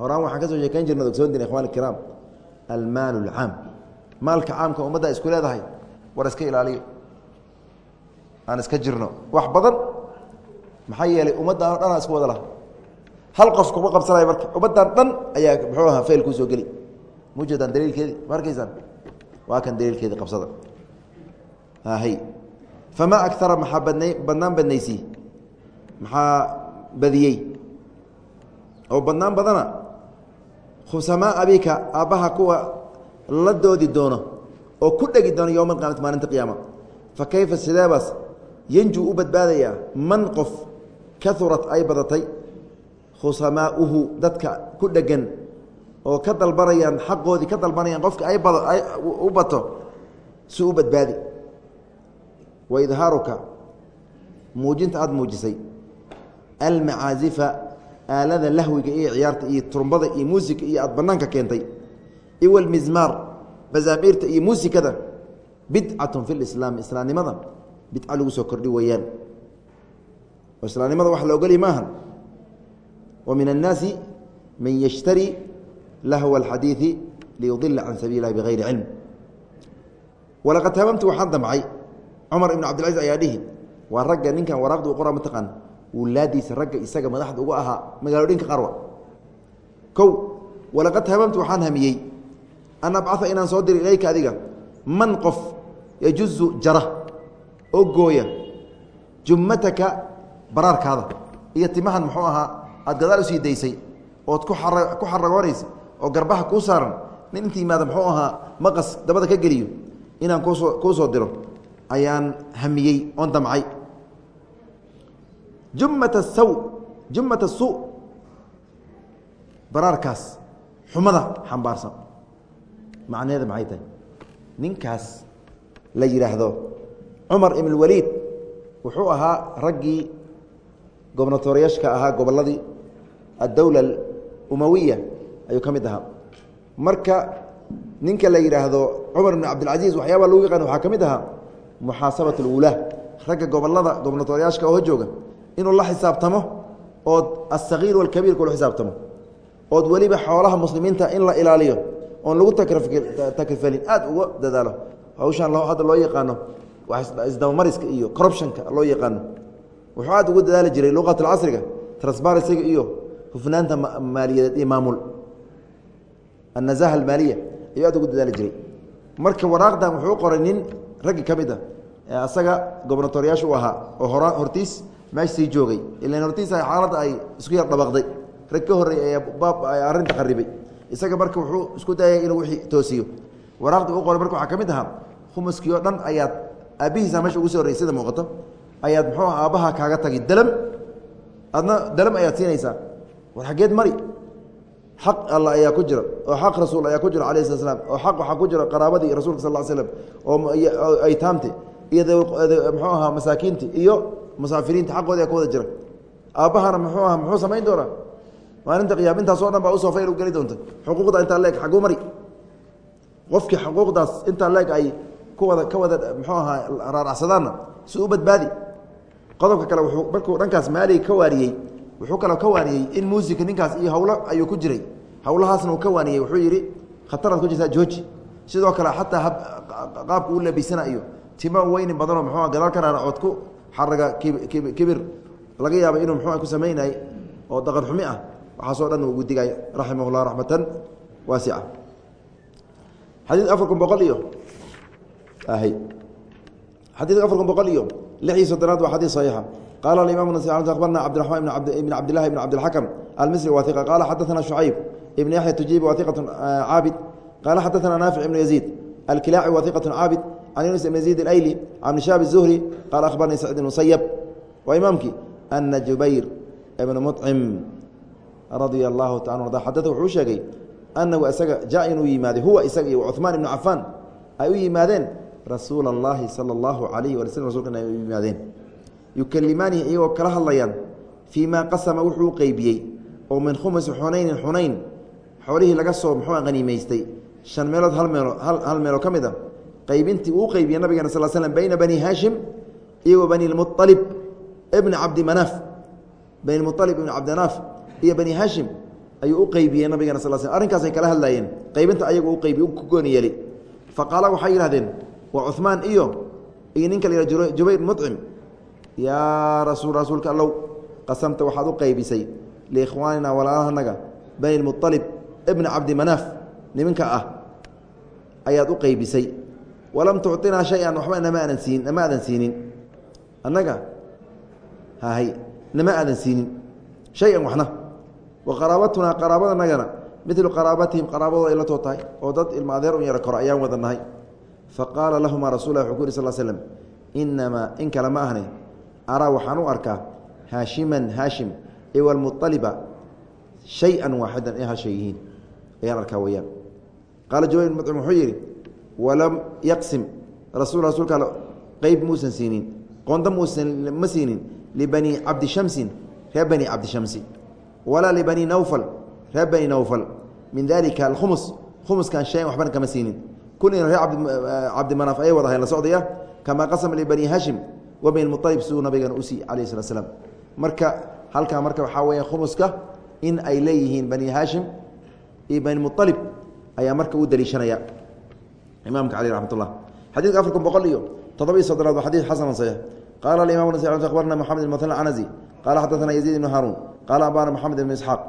Horaan waxaan ka soo sheekayn jirna ogsoontin ikhwan ikiraam almaal اlcaam maalka caamka ummadda isku leedahay war iska ilaaliyo aan iska jirno. Wax badan maxaa yeelay ummaddan o dhan isku wada laha hal qof kuma qabsanaya marka. Ummaddan dhan ayaa muxuu ahaa fail kuu soo geli. Mujeedaan daliilkeedii? Ma arkaysaan? Waa kan daliilkeedii qabsada. Hay famaa agara maxaa badnay badnaan badnaysii? Maxaa badiyey? Oo badnaan badana khusamaa abika aabbaha kuwa la doodi doono oo ku dhegi doono yowma alqiyamati maalinta qiyaama. Fa kayfa sideebaas yanjuu u badbaadayaa man qof kaurat ay badatay khusamaauhu dadka ku dhegan oo ka dalbanayaan xaqoodii ka dalbanayaan qofka u bato si u badbaadi. Wa idhaaruka muujinta aada muujisay almacaazifa aalada lahwiga iyo ciyaarta iyo turbada iyo muusika iyo aada banaanka keentay iw almizmaar bazaamiirta iyo muusikada bidcatun fi lislaam islaamnimada bidca lagu soo kordhi weeyaan. Oo islaamnimada wax la ogolya maaha wa min annaasi man yashtari lahwa alxadiidi liyudila can sabiili bigayri cilm. Walaqad hamamtu waxaan damcay. Cumar ibn cabdilcaziz ayaa dhihi waa ragga ninkan waraaqda u qora mataqaan wulaadiisa ragga isaga madaxda uga ahaa magaalodhinka qarwa kow walaqad hamamtu waxaan hamiyey an abcaa inaan soo diro ilayka adiga. Man qof yajuzu jara oo gooya jummataka baraarkaada iyo timahan muxuu ahaa aad gadaal u sii daysay ood ku xaragoonaysa oo garbaha kuu saaran nin inta yimaada muxuu ahaa maqas dabada ka geliyo inaan kuusoo kuu soo diro ayaan hamiyey oon damcay. Jummat saw jummat su baraarkaas xumada xambaarsan. Macnaheeda maxay tahay? Ninkaas la yidhaahdo cumar ibn waliid wuxuu ahaa raggii gobnatooryaashka ahaa gobolladii addowla umawiya ayuu ka mid ahaa. Marka ninka la yidhaahdo cumar ibn cabdilcaziiz waxyaabaa lagu yaqaan waxaa ka mid ahaa muxaasabat alwulaah ragga gobollada gobnatooryaashka oo jooga inuu la xisaabtamo ood asagiir walkabiir kula xisaabtamo ood weliba xoolaha muslimiinta in la ilaaliyo oon lagu takrifalin aad uga dadaalo. Hawshaan hadda loo yaqaano isdabamariska iyo corruptionka loo yaqaano. Wuxuu aad ugu dadaali jiray luqat alcasriga transparencyga iyo hufnaanta maaliyadeed iyo maamul. Annazaha almaaliya ayuu aad ugu dadaali jiray. Marka waraaqdan wuxuu qoray nin raggi ka mid a ee asaga gobnatooryaasha u ahaa oo hora hortiis meesha sii joogay. Ilan hortiis xaaladda ay isku yar dhabaqday rag ka horreey ayaa baab arrinta qaribay isaga marka wuxuu isku dayay inuu wixii toosiyo. Waraaqdii u qoray marka waxaa ka mid ahaa khumuskii oo dhan ayaad aabbihiisa meesha ugu soo horreyy sida muuqato? Ayaad muxuu aha aabbaha kaaga tagi dalam? Adna dalam ayaad siinaysaa war xaggeed mari. Xaq alla ayaa ku jira oo xaq rasuul ayaa ku jira alayh slat slam oo xaq waxaa ku jira qaraabadii rasulka sal l slam oo aytaamti iyo muxuu ahaa masaakiinti iyo musaafiriinta xaqoodi ayaa ku wada jira. Aabbahana muxuu aha muxuu samayn doonaa? Maalinta qiyaam intaasoo dhan baa u soo fayl u geli doonta. Xuquuqda intaa leeg xaguu mari. Qofkii xuquuqdaas intaa leeg ay ku wada ka wada muxuu ahaa raaracsadaanna si u badbaadi. Qodobka kale wuxuu markuu dhankaas maaliga ka waariyey wuxuu kaloo ka waaniyey in muusika ninkaas iyo hawlo ayuu ku jiray. Hawlahaasna uu ka waaniyey wuxuu yidhi khataraad ku jirtaa jooji. Sidoo kale xataa qaabka u labisana iyo tima weyni badanoo muxuu gadaal ka raara ood ku xaraga kibir. Laga yaaba inuu muxuu ku samaynay oo daqan xumi ah. Waxaasoo dhan uu gudigay raximah llah raxmatan waasica xadiid afar kun boqol iyo xadiidka afar kun boqol iyo lix iyo soddonaad waa xadiid saxiixa qaala aimam abarna cabdiraxmaan ibn cabdillahi ibn cabdilxakam almisri wa iqa qaala xadaثana shucayb ibn yaxya tujiib wa iqat caabid qaala xadaثana naafic ibn yaziid alkilaaci wa iqat caabid can yunus ibn yaziid alayli can shaab الzuhri qaala akhbaranii sacid ibn musayab waa imaamkii ana jubayr ibn mucim radia allahu taala arda xadada wuxuu sheegay anahu isaga jaa inuu yimaaday huwa isaga iyo cuثmaan ibnu cafaan ay u yimaadeen rasuula اllahi salى اllahu alayh wala slm rasulkan ay u yimaadeen yukalimaanihi iyagoo kala hadlayaan fii ma qasama wuxuu u qeybiyey oo min khumasi xunaynin xunayn xoolihii laga soo muxuu haniimaystay shan meelood hal meelo hal meeloo ka mid a qaybintii uu qeybiyey nabigeena sal slm bayna bani haashim iyagoo bani lmualib ibni cabdi manaaf bani lmualib ibni cabdinaaf iyo bani haashim ayuu u qeybiyey nabigeena sal sl arrinkaasay kala hadlaayeen qaybinta ayagu u qaybiy ku gooni yeeli fa qaala waxay yidhahdeen waa cuثmaan iyo iyo ninka la yihah jubayr mucim yaa rasuul rasuulka allow qasamta waxaad u qaybisay liikhwaanina walaalahanaga bani lmualib ibni cabdi manaaf niminka ah ayaad u qaybisay. Walam tucطinaa shay-an waxba nama aadan siin nama aadan siinin. Annaga hahay nama aadan siinin. Shay-an waxna. Wa qaraabatunaa qaraabadanagana midlu qaraabatihim qaraabadooda ay la too tahay oo dad ilma adeer un yaro koro ayaan wada nahay fa qaala lahumaa rasul wuxuu ku yuri sal slm inamaa in kale ma ahne. Araa waxaan u arkaa haashiman haashim iwalmualiba shay-an waaxidan inay hal shay yihiin. Ayaan arkaa weyaan qaala jabayr mucim wuxuu yidhi walam yaqsim rasul rasuulka qeyb muusan siinin qondo muusan ma siinin libani cabdi shamsin reer bani cabdi shamsi walaa libani nawfal reer bani nawfal. Min dalika alkhumus khumuskan shayan waxbana kama siinin kullina reer cabdimanaaf ayay wada hayn la socdaya kamaa qasama libani hashim wa bani mualib siduu nabigana u sii calayh slat slam marka halkaa marka waxaa weya khumuska in ay leeyihiin bani haashim iyo bani mualib ayaa marka u daliishanaya. Imaamka caleh raxmat ullah xadidka afar kun boqol iyo toddobiy soddonaad waa xadid xasan saxiix. Qaala aimam abarna moxamed ibn mutl canazi qaala xadaثana yaziid ibn haruun qaala abana moxamed ibn isxaaq.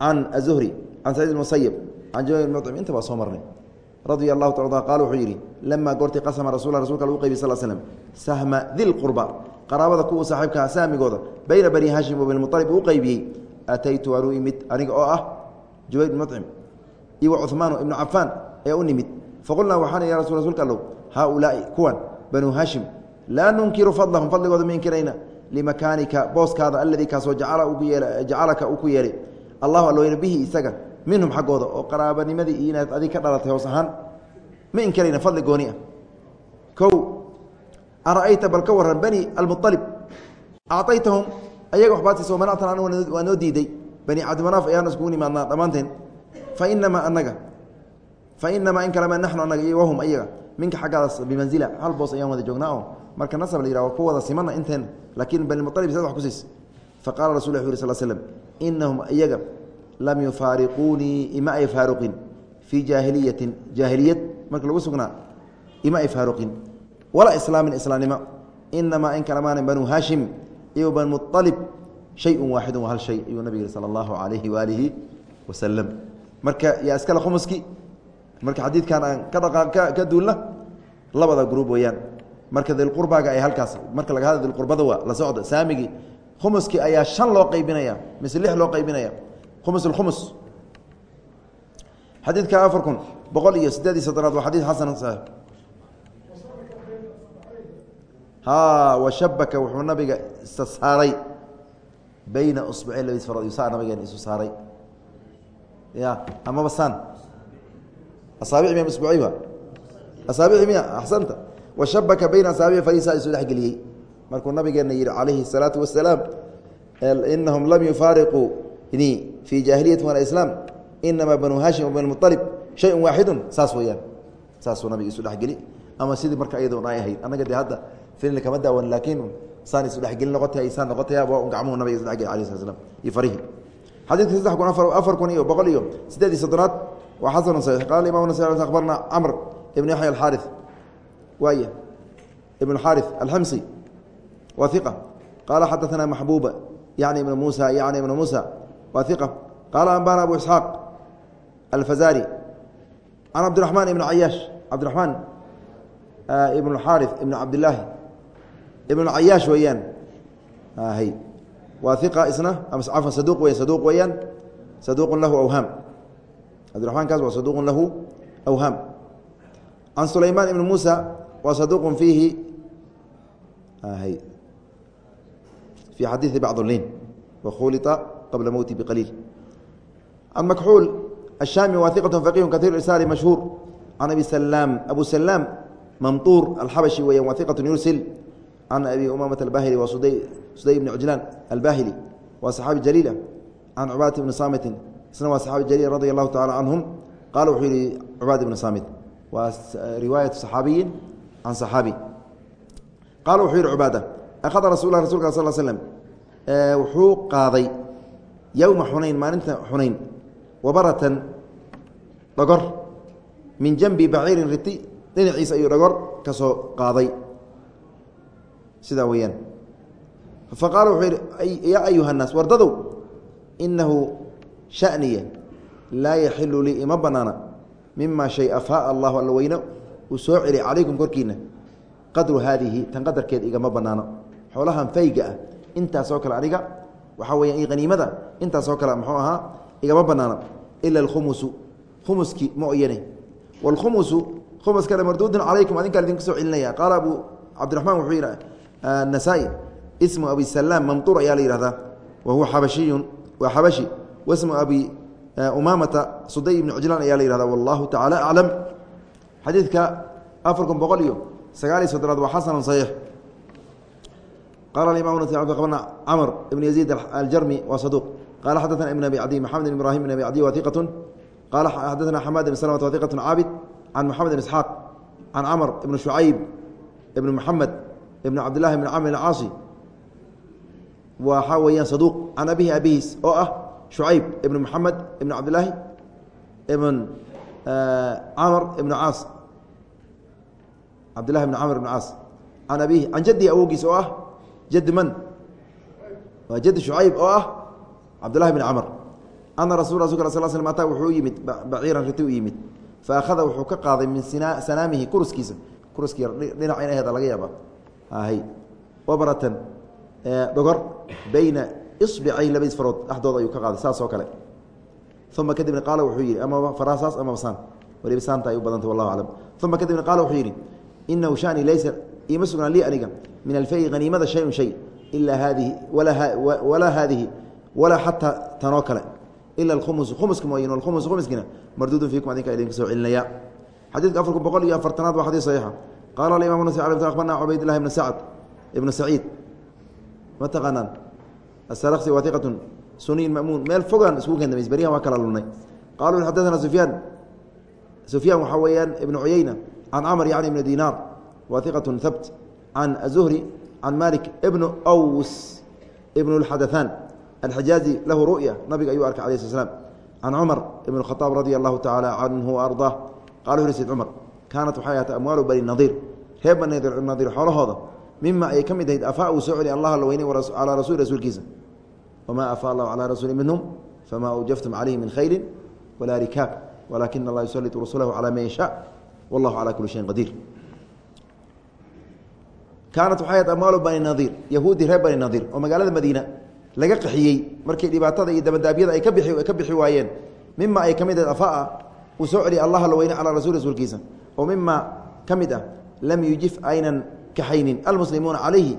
Can azuhri can saciid musayib can jabayr mucim inta baa soo marnay radia allahu ta qala wuxuu yidhi lamaa goortii qasama rasul rasulka lagu qaybiy sal slm sahma dilqurba qaraabada kuwa saaxiibkaa sahmigooda bayna bani hashim wa bani mualib uu qaybiyey ataytu anuu imid aniga oo ah jubayr ibn mucim iyo wa cuثmaanu ibnu cafaan ee u nimid. Faqulnaa waxaan ya rasul rasulka allow haaulaai kuwan banuu hashim laa nunkiru fadlahum fadligooda ma inkirayna limakaanika booskaada aladii kaasoo jacalaka uu ku yeelay. Allahu alloyna bihi isaga minhum xaggooda oo qaraabanimadii inaad adig ka dhalatay hoos ahaan ma inkirayna fadli gooni ah. Kow ara'ayta bal ka waran bani almualib acaytahum ayaga waxbaad siiso manactan anigu waa noo diiday. Bani cabdimanaaf ayaan iskugu nimaadnaa dhammaanteen. Fainamaa anaga fainamaa in kalema naxnu anaga wahum ayaga minka xaggaadaas bimanzila hal boos ayaan wada joognaa oo marka nasab la yihah ku wada simana inteen laakiin bani mualib sad wax ku siis. Faqala rasul uri sl slm inahum iyaga lam yufaariquunii ima ay faaruqin. Fii jaahiliyatin jaahiliyad marka lagu sugnaa ima ay faaruqin. Walaa islaamin islaamnimo inamaa in kalemaana banuu haashim iyo bani mualib shayun waaxidun waa hal shay ayuu nabig yihi sala allahu alayhi waalihi wasalam marka yaa iskale khumuski marka xadiidkan aan ka dhaqa ka duulna labada gruub weeyaan. Marka dilqurbaaga ay halkaas marka laga hadla dilqurbada waa la socda saamigii khumuskii ayaa shan loo qaybinaya mise lix loo qaybinaya khumus alkhumus xadiidka afar kun boqol iyo siddeed iyo soddonaad waa xadiid xasan washabaka wuxuu nabiga isa saaray bayna usbucin labadiis farood yu saa nabigeena isu saaray ya amaba saan asaabici miya usbuuciba asaabici miya axsanta washabaka bayna asaabici fariisa isu dhexgeliyey markuu nabigeena yihi calayhi الsalaatu wasalaam inahum lam yufaariquu fii jaahiliyati wala islaam inamaa banuu hashim wa bani mualib shayun waaxidu saas weyaan saasuu nabiga isu dhexgeli ama sidii marka iyadon ay ahayd annaga dee hadda filna kama daawan laakiin saan isu dhexgelin noqotay isaan noqotaya waa un gacmuhu nabiga isu dhexgeli alayh slat slam iyo farihi. Xadidka saddex kun afar kun iyo boqol iyo siddeed iyo soddonaad waa xasanu saxiix qala imam nas abarna camr ibn yaxya alxaari waaya ibn xaari alxamsi waa iqa qaala xadaثna maxbuuba yani ibn muusa yani ibn muusa waa iqa qaala ambana abu isxaaq alfazari can cabdiraxmaan ibn cayaash cabdiraxmaan ibn xaari ibn cabdilaahi ibn cayaash weeyaan hy waa iqa isna? Afan saduq weya saduq weeyaan saduq lahu awhaam cabdiraxmaan kaas waa saduq lahu awhaam can sulaymaan ibn muusa waa saduq fiihi fi xadiiثi bacd lin wakhulia qabla mowti bqaliil can makxuul الشhاmي wa ثiqة فقيه kaثير الإrsاaل مشهوuر عن أبي سلام أبو سلام ممطور الحبشي weya wa ثiqة يرسل عن أبي أمامة الباhلي wa سuday بن عجلان الباhلي waa صحاaبي جليiل عن cباadة بن صامت isna waa صحاaبي جليل رضي الله taعالى عنهم qال wuxuu yihi cباad بن صامت waa riwaaيaة صحاaبiyi عن صحاaبي qال wuxuu yihi cباadة أkhذa رasuل lah رsulka صل sلم wuxuu qaaday yowma xunayn maalinta xunayn wabaratan dhogor min janbi baciirin riti dhinaciisa ayuu dhogor ka soo qaaday sidaa weeyaan fa qaala wuxuu yidhi yaa ayuha الnaas wardadow inahu shaniya laa yaxilu lii ima banaana mima shay afaaa allahu alla weyne uu soo celi calaykum korkiina qadru haadihi tan qadarkeed igama banaano xoolahan fayga ah intaasoo kale aniga waxaa weya haniimada intaasoo kale muxuu ahaa igama banaano ila alkhumusu khumuskii ma oyane wاlkhumusu khumuskana marduudun calaykum adinkaa idinku soo celinaya. Qaala abu cabdiraxmaan wuxuu yidhi nasaa-i ismu abi salaam mamtuur ayaa la yihahdaa wa huwa xabashiyun waa xabashi. Wasmu abi umaamata suday ibni cujlaan ayaa la yihahda wallahu tacaala aclam xadiidka afar kun boqol iyo sagaal iyo soddonaad waa xasanu saxiix qala imam bna cmr ibn yaziid aljarmi waa saduq qala xadaثna ibn abi cadi maxamed ibn ibrahim ibn abi cadi wa iqatu qala xadaثna xamad ibn slmt wa iqatu caabid can moxamed ibn isxaaq can camr ibn shucayb ibn moxamed ibn cabdillahi ibn camr caasi waxaa weeyaan saduuq can abihi abihiis oo ah shucayb ibn moxamed ibn cabdilaahi ibn camr ibn caas cabdillahi ibn camr ibn caas can abihi can jadihi awowgiis oo ah jad man waa jad shucayb oo ah cabdulahi bn camr ana rasul rasulk sl slm ataa wuxuu yimid baciiran riti u yimid fa akhada wuxuu ka qaaday min sanaamihi kuruskiisa kuruski dhinac in ahda laga yaaba hy wabratan dhogor bayna isbicay labadiis farood dhexdooda ayuu ka qaaday saas oo kale uma kadibna qaala wuxuu yihi amaba faraasaas ama basaan waliba saanta ay u badanta wallahu aclam uma kadibna qaala wuxuu yidhi inahu shani laysa ima sugnaan lii aniga min alfay haniimada shayun shay ilaa haadihi walaa haadihi walaa xataa tanoo kale ila alkhumus khumuska mooyin alkhumus khumuskina marduudun fiikum adinka idinka soo celinaya. Xadiidka afarku boqol iyo afartanaad waa xadiis saxiixa. Qaala alimam nas akhbarna cubaydillah ibn sacd ibnu saciid. Ma taqaanaan? Asarksi waa iqatun suniin mamuun. Meel fogaan iskugu kendamays beryahan waa kala lunay qaluu xadaثana sufyaan. Sufyaan waxaa weeyaan ibnu cuyeyna can camr yani ibni dinaar wa iqatun habt can azuhri can malik ibnu ws ibn اxadaثan alxajaazi lahu ru'ya nabiga ayuu arkay alah sl slam can cumar ibn khaaab radi allahu tacaala canhu ardaa qala uri sayd cumar kaanat waxay ahaatay amwaalu bani nadiir reer bani nadiir xoolahooda mima ay ka mid ahayd afaa uu soo celi allah la weynay calaa rasuli rasuulkiisa wamaa afaa allahu calaa rasuuli minhum famaa awjaftum calayhi min khayri walaa rikaab walaakina allah yusalitu rasulahu calaa man yashaa wallahu calaa kuli shayin qadiir kaanat waxay ahayd amwaalu bani nadiir yahuudi reer bani nadiir oo magaalada madiina laga qaxiyey markii dhibaatada iyo dabadaabyada ay ka bixi waayeen mima ay ka mid ahayd afaa uu soo celiya allah la calaa rasul rasuulkiisa oo mima ka mid ah lam yujif aynan kaxaynin almuslimuuna calayhi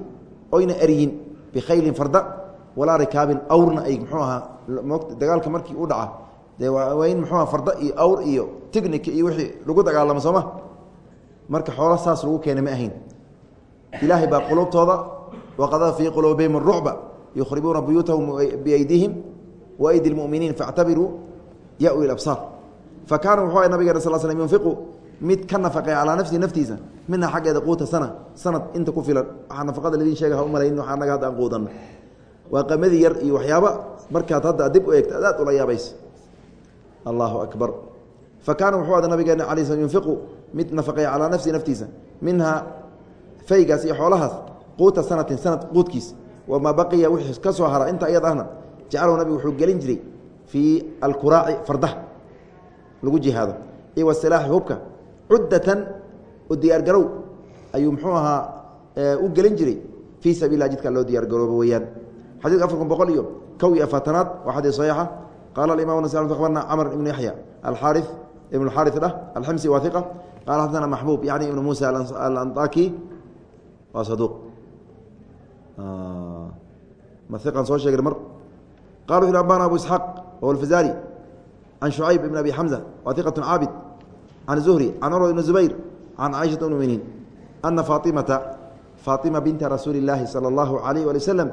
oyna eryin bikhaylin farda walaa rikaabin awrna ay muxuu ahaa dagaalka markii u dhaca dee waa in muxuuaha farda iyo awr iyo tignika iyo wixii lagu dagaalamo sooma marka xoolo saas lagu keenay ma ahayn ilaahay baa qulubtooda waqada fii quluubihim arucba yukhribuuna buyuutahum biaydihim wa aydi lmuminiin faاctabiruu ya-wi absaar fa kaana wuxuu aha nabigeen sal slm yunfiqu mid ka nafaqeey calaa nafsihi naftiisa minhaa xaggeeda quuta sana sanad inta ku filan waxaa nafaqada ladiin sheega ha u malayn waxaa naga hadda aan quudanno waa qamadii yar iyo waxyaaba markaad hadda dib u eegta adaad ula yaabaysa allahu akbar fa kaana wuxuu ada nabigeena alay sl yunfiqu mid nafaqeeya calaa nafsihi naftiisa minhaa faygaas iyo xoolahaas quuta sanatin sanad quudkiis. Wamaa baqiya wixii ka soo hara inta iyad ahna. Jacalahu nabigu wuxuu gelin jiray fii alkuraaci fardaha lagu jihaado. Iyo wasilaaxi hubka. Cuddatan u diyaargarow ayuu muxuu ahaa u gelin jiray fii sabiilah jidka loo diyaargaroobo weyaan xadidka afar kun boqol iyo kow iyo afartanaad waa xadiis saxiixa. Qaala aimam nas abarna camr ibnu yaxya alxaari ibn xaari dhah alximsi waa iqa qaala xadana maxbuub yani ibnu muusa alanطaki waa saduuq ma iqan soo sheegna mar qala wuxu ambana abu isxaaq wahuwa alfazari can shucayb ibn abi xamza waa iqatu caabid can zuhri can curwa ibn zubayr can caaishata um muminiin ana faatimata faatima binta rasuuli اllaahi salى اllahu alayh ali waslm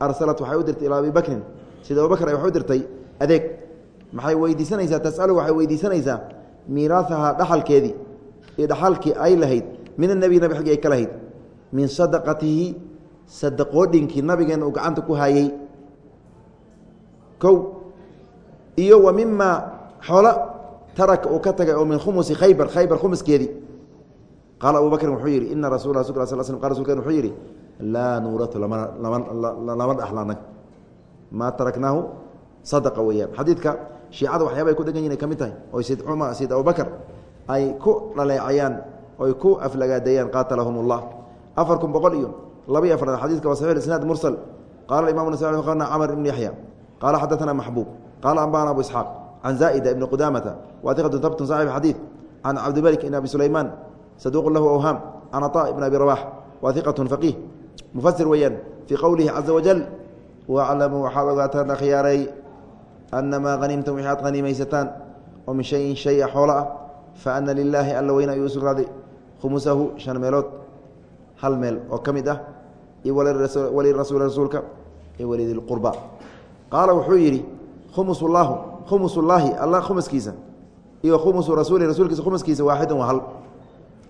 arsalat waxay u dirtay ilaa abi bakrin sida abubakr ay wax u dirtay adeeg maxay weydiisanaysaa tasalu waxay weydiisanaysaa miiraahaha dhaxalkeedii iyo dhaxalkii ay lahayd min anebi nabi xaggii ay ka lahayd min sadaqatihi sadaqoodhinkii nabigeena uu gacanta ku hayey kow iyo wa mima xoolo taraka uu ka tagay oo min khumusi khaybar khaybar khumuskeedii qaala abu wuxuu yidhi ina rasul sl sl sl qa rasulken wuxuu yidhi laa nuuratu lama dhaxla anag maa taraknaahu sadaqa weeyaan. Xadiidka shiicada waxyaaba ay ku dhegan yihiin ay ka mid tahay oy sid cuma sid abubakar ay ku dhaleecayaan oy ku aflagaadeeyaan qaatalahum اllah afar kun boqol iyo laba iyo afartan xadidka waa saxix isnaad mursal. Qala imam qna camr ibn yaxya qaala xadaثana maxbuub qaala ambana abu isxaaq. Can zaa'ida ibni qudamata waaiqatu tabtun saxib xadiid can cabdimalik ibn abi sulaymaan saduuq lahu awhaam can aطa ibn abi rabax waaiqatu faqiih. Mufasir weeyaan fii qowlihi caza wajal waclamuu waxaad ogaataan akhyaaray anamaa hanimtum wixi aad haniimaysataan oo min shayin shaya xoolo ah fa ana lilaahi alla weyna ayuu u sugnaaday khumusahu shan meelood hal meel oo ka mid ah iyo walirasuuli rasuulka iyo walidilqurba qaala wuxuu yidhi khumusullahu khumusullaahi alla khumuskiisa iyo khumusu rasuuli rasuulkiisa khumuskiisa waaxidun waa hal.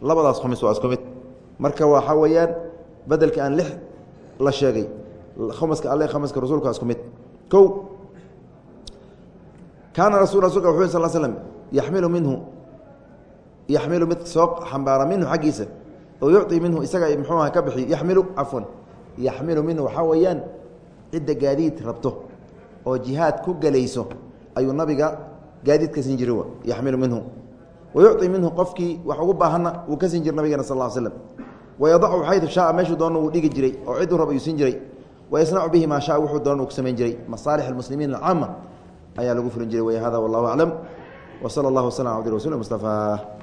Labadaas khumis waa isku mid. Marka waxaa weeyaan bedelka aan lix la sheegay khumuska alle khumuska rasuulka isku mid. Kow kaana rasul rasulka wuxu sal slm yaxmilu minhu yaxmilu mid soo xambaara minhu xaggiisa oo yucطi minhu isaga muxuu aha ka bixi yaxmilu cafwan yaxmilu minhu waxaa weeyaan cidda gaadiid rabto oo jihaad ku gelayso ayuu nabiga gaadiid ka siin jiray yaxmilu minhu wayucطi minhu qofkii wax ugu baahanna wuu ka siin jiray nabigeena sal ll slm wayadacu xaydu shaaa meeshuu doona wuu dhigi jiray oo ciduu raba yuu siin jiray wayasnacu bihi maa shaa wuxuu doona uu ku samayn jiray masaalix almuslimiin alcaama ayaa lagu fulin jiray wy hada wallahu aclam w salى اllah waslm abdi rasul mustafaa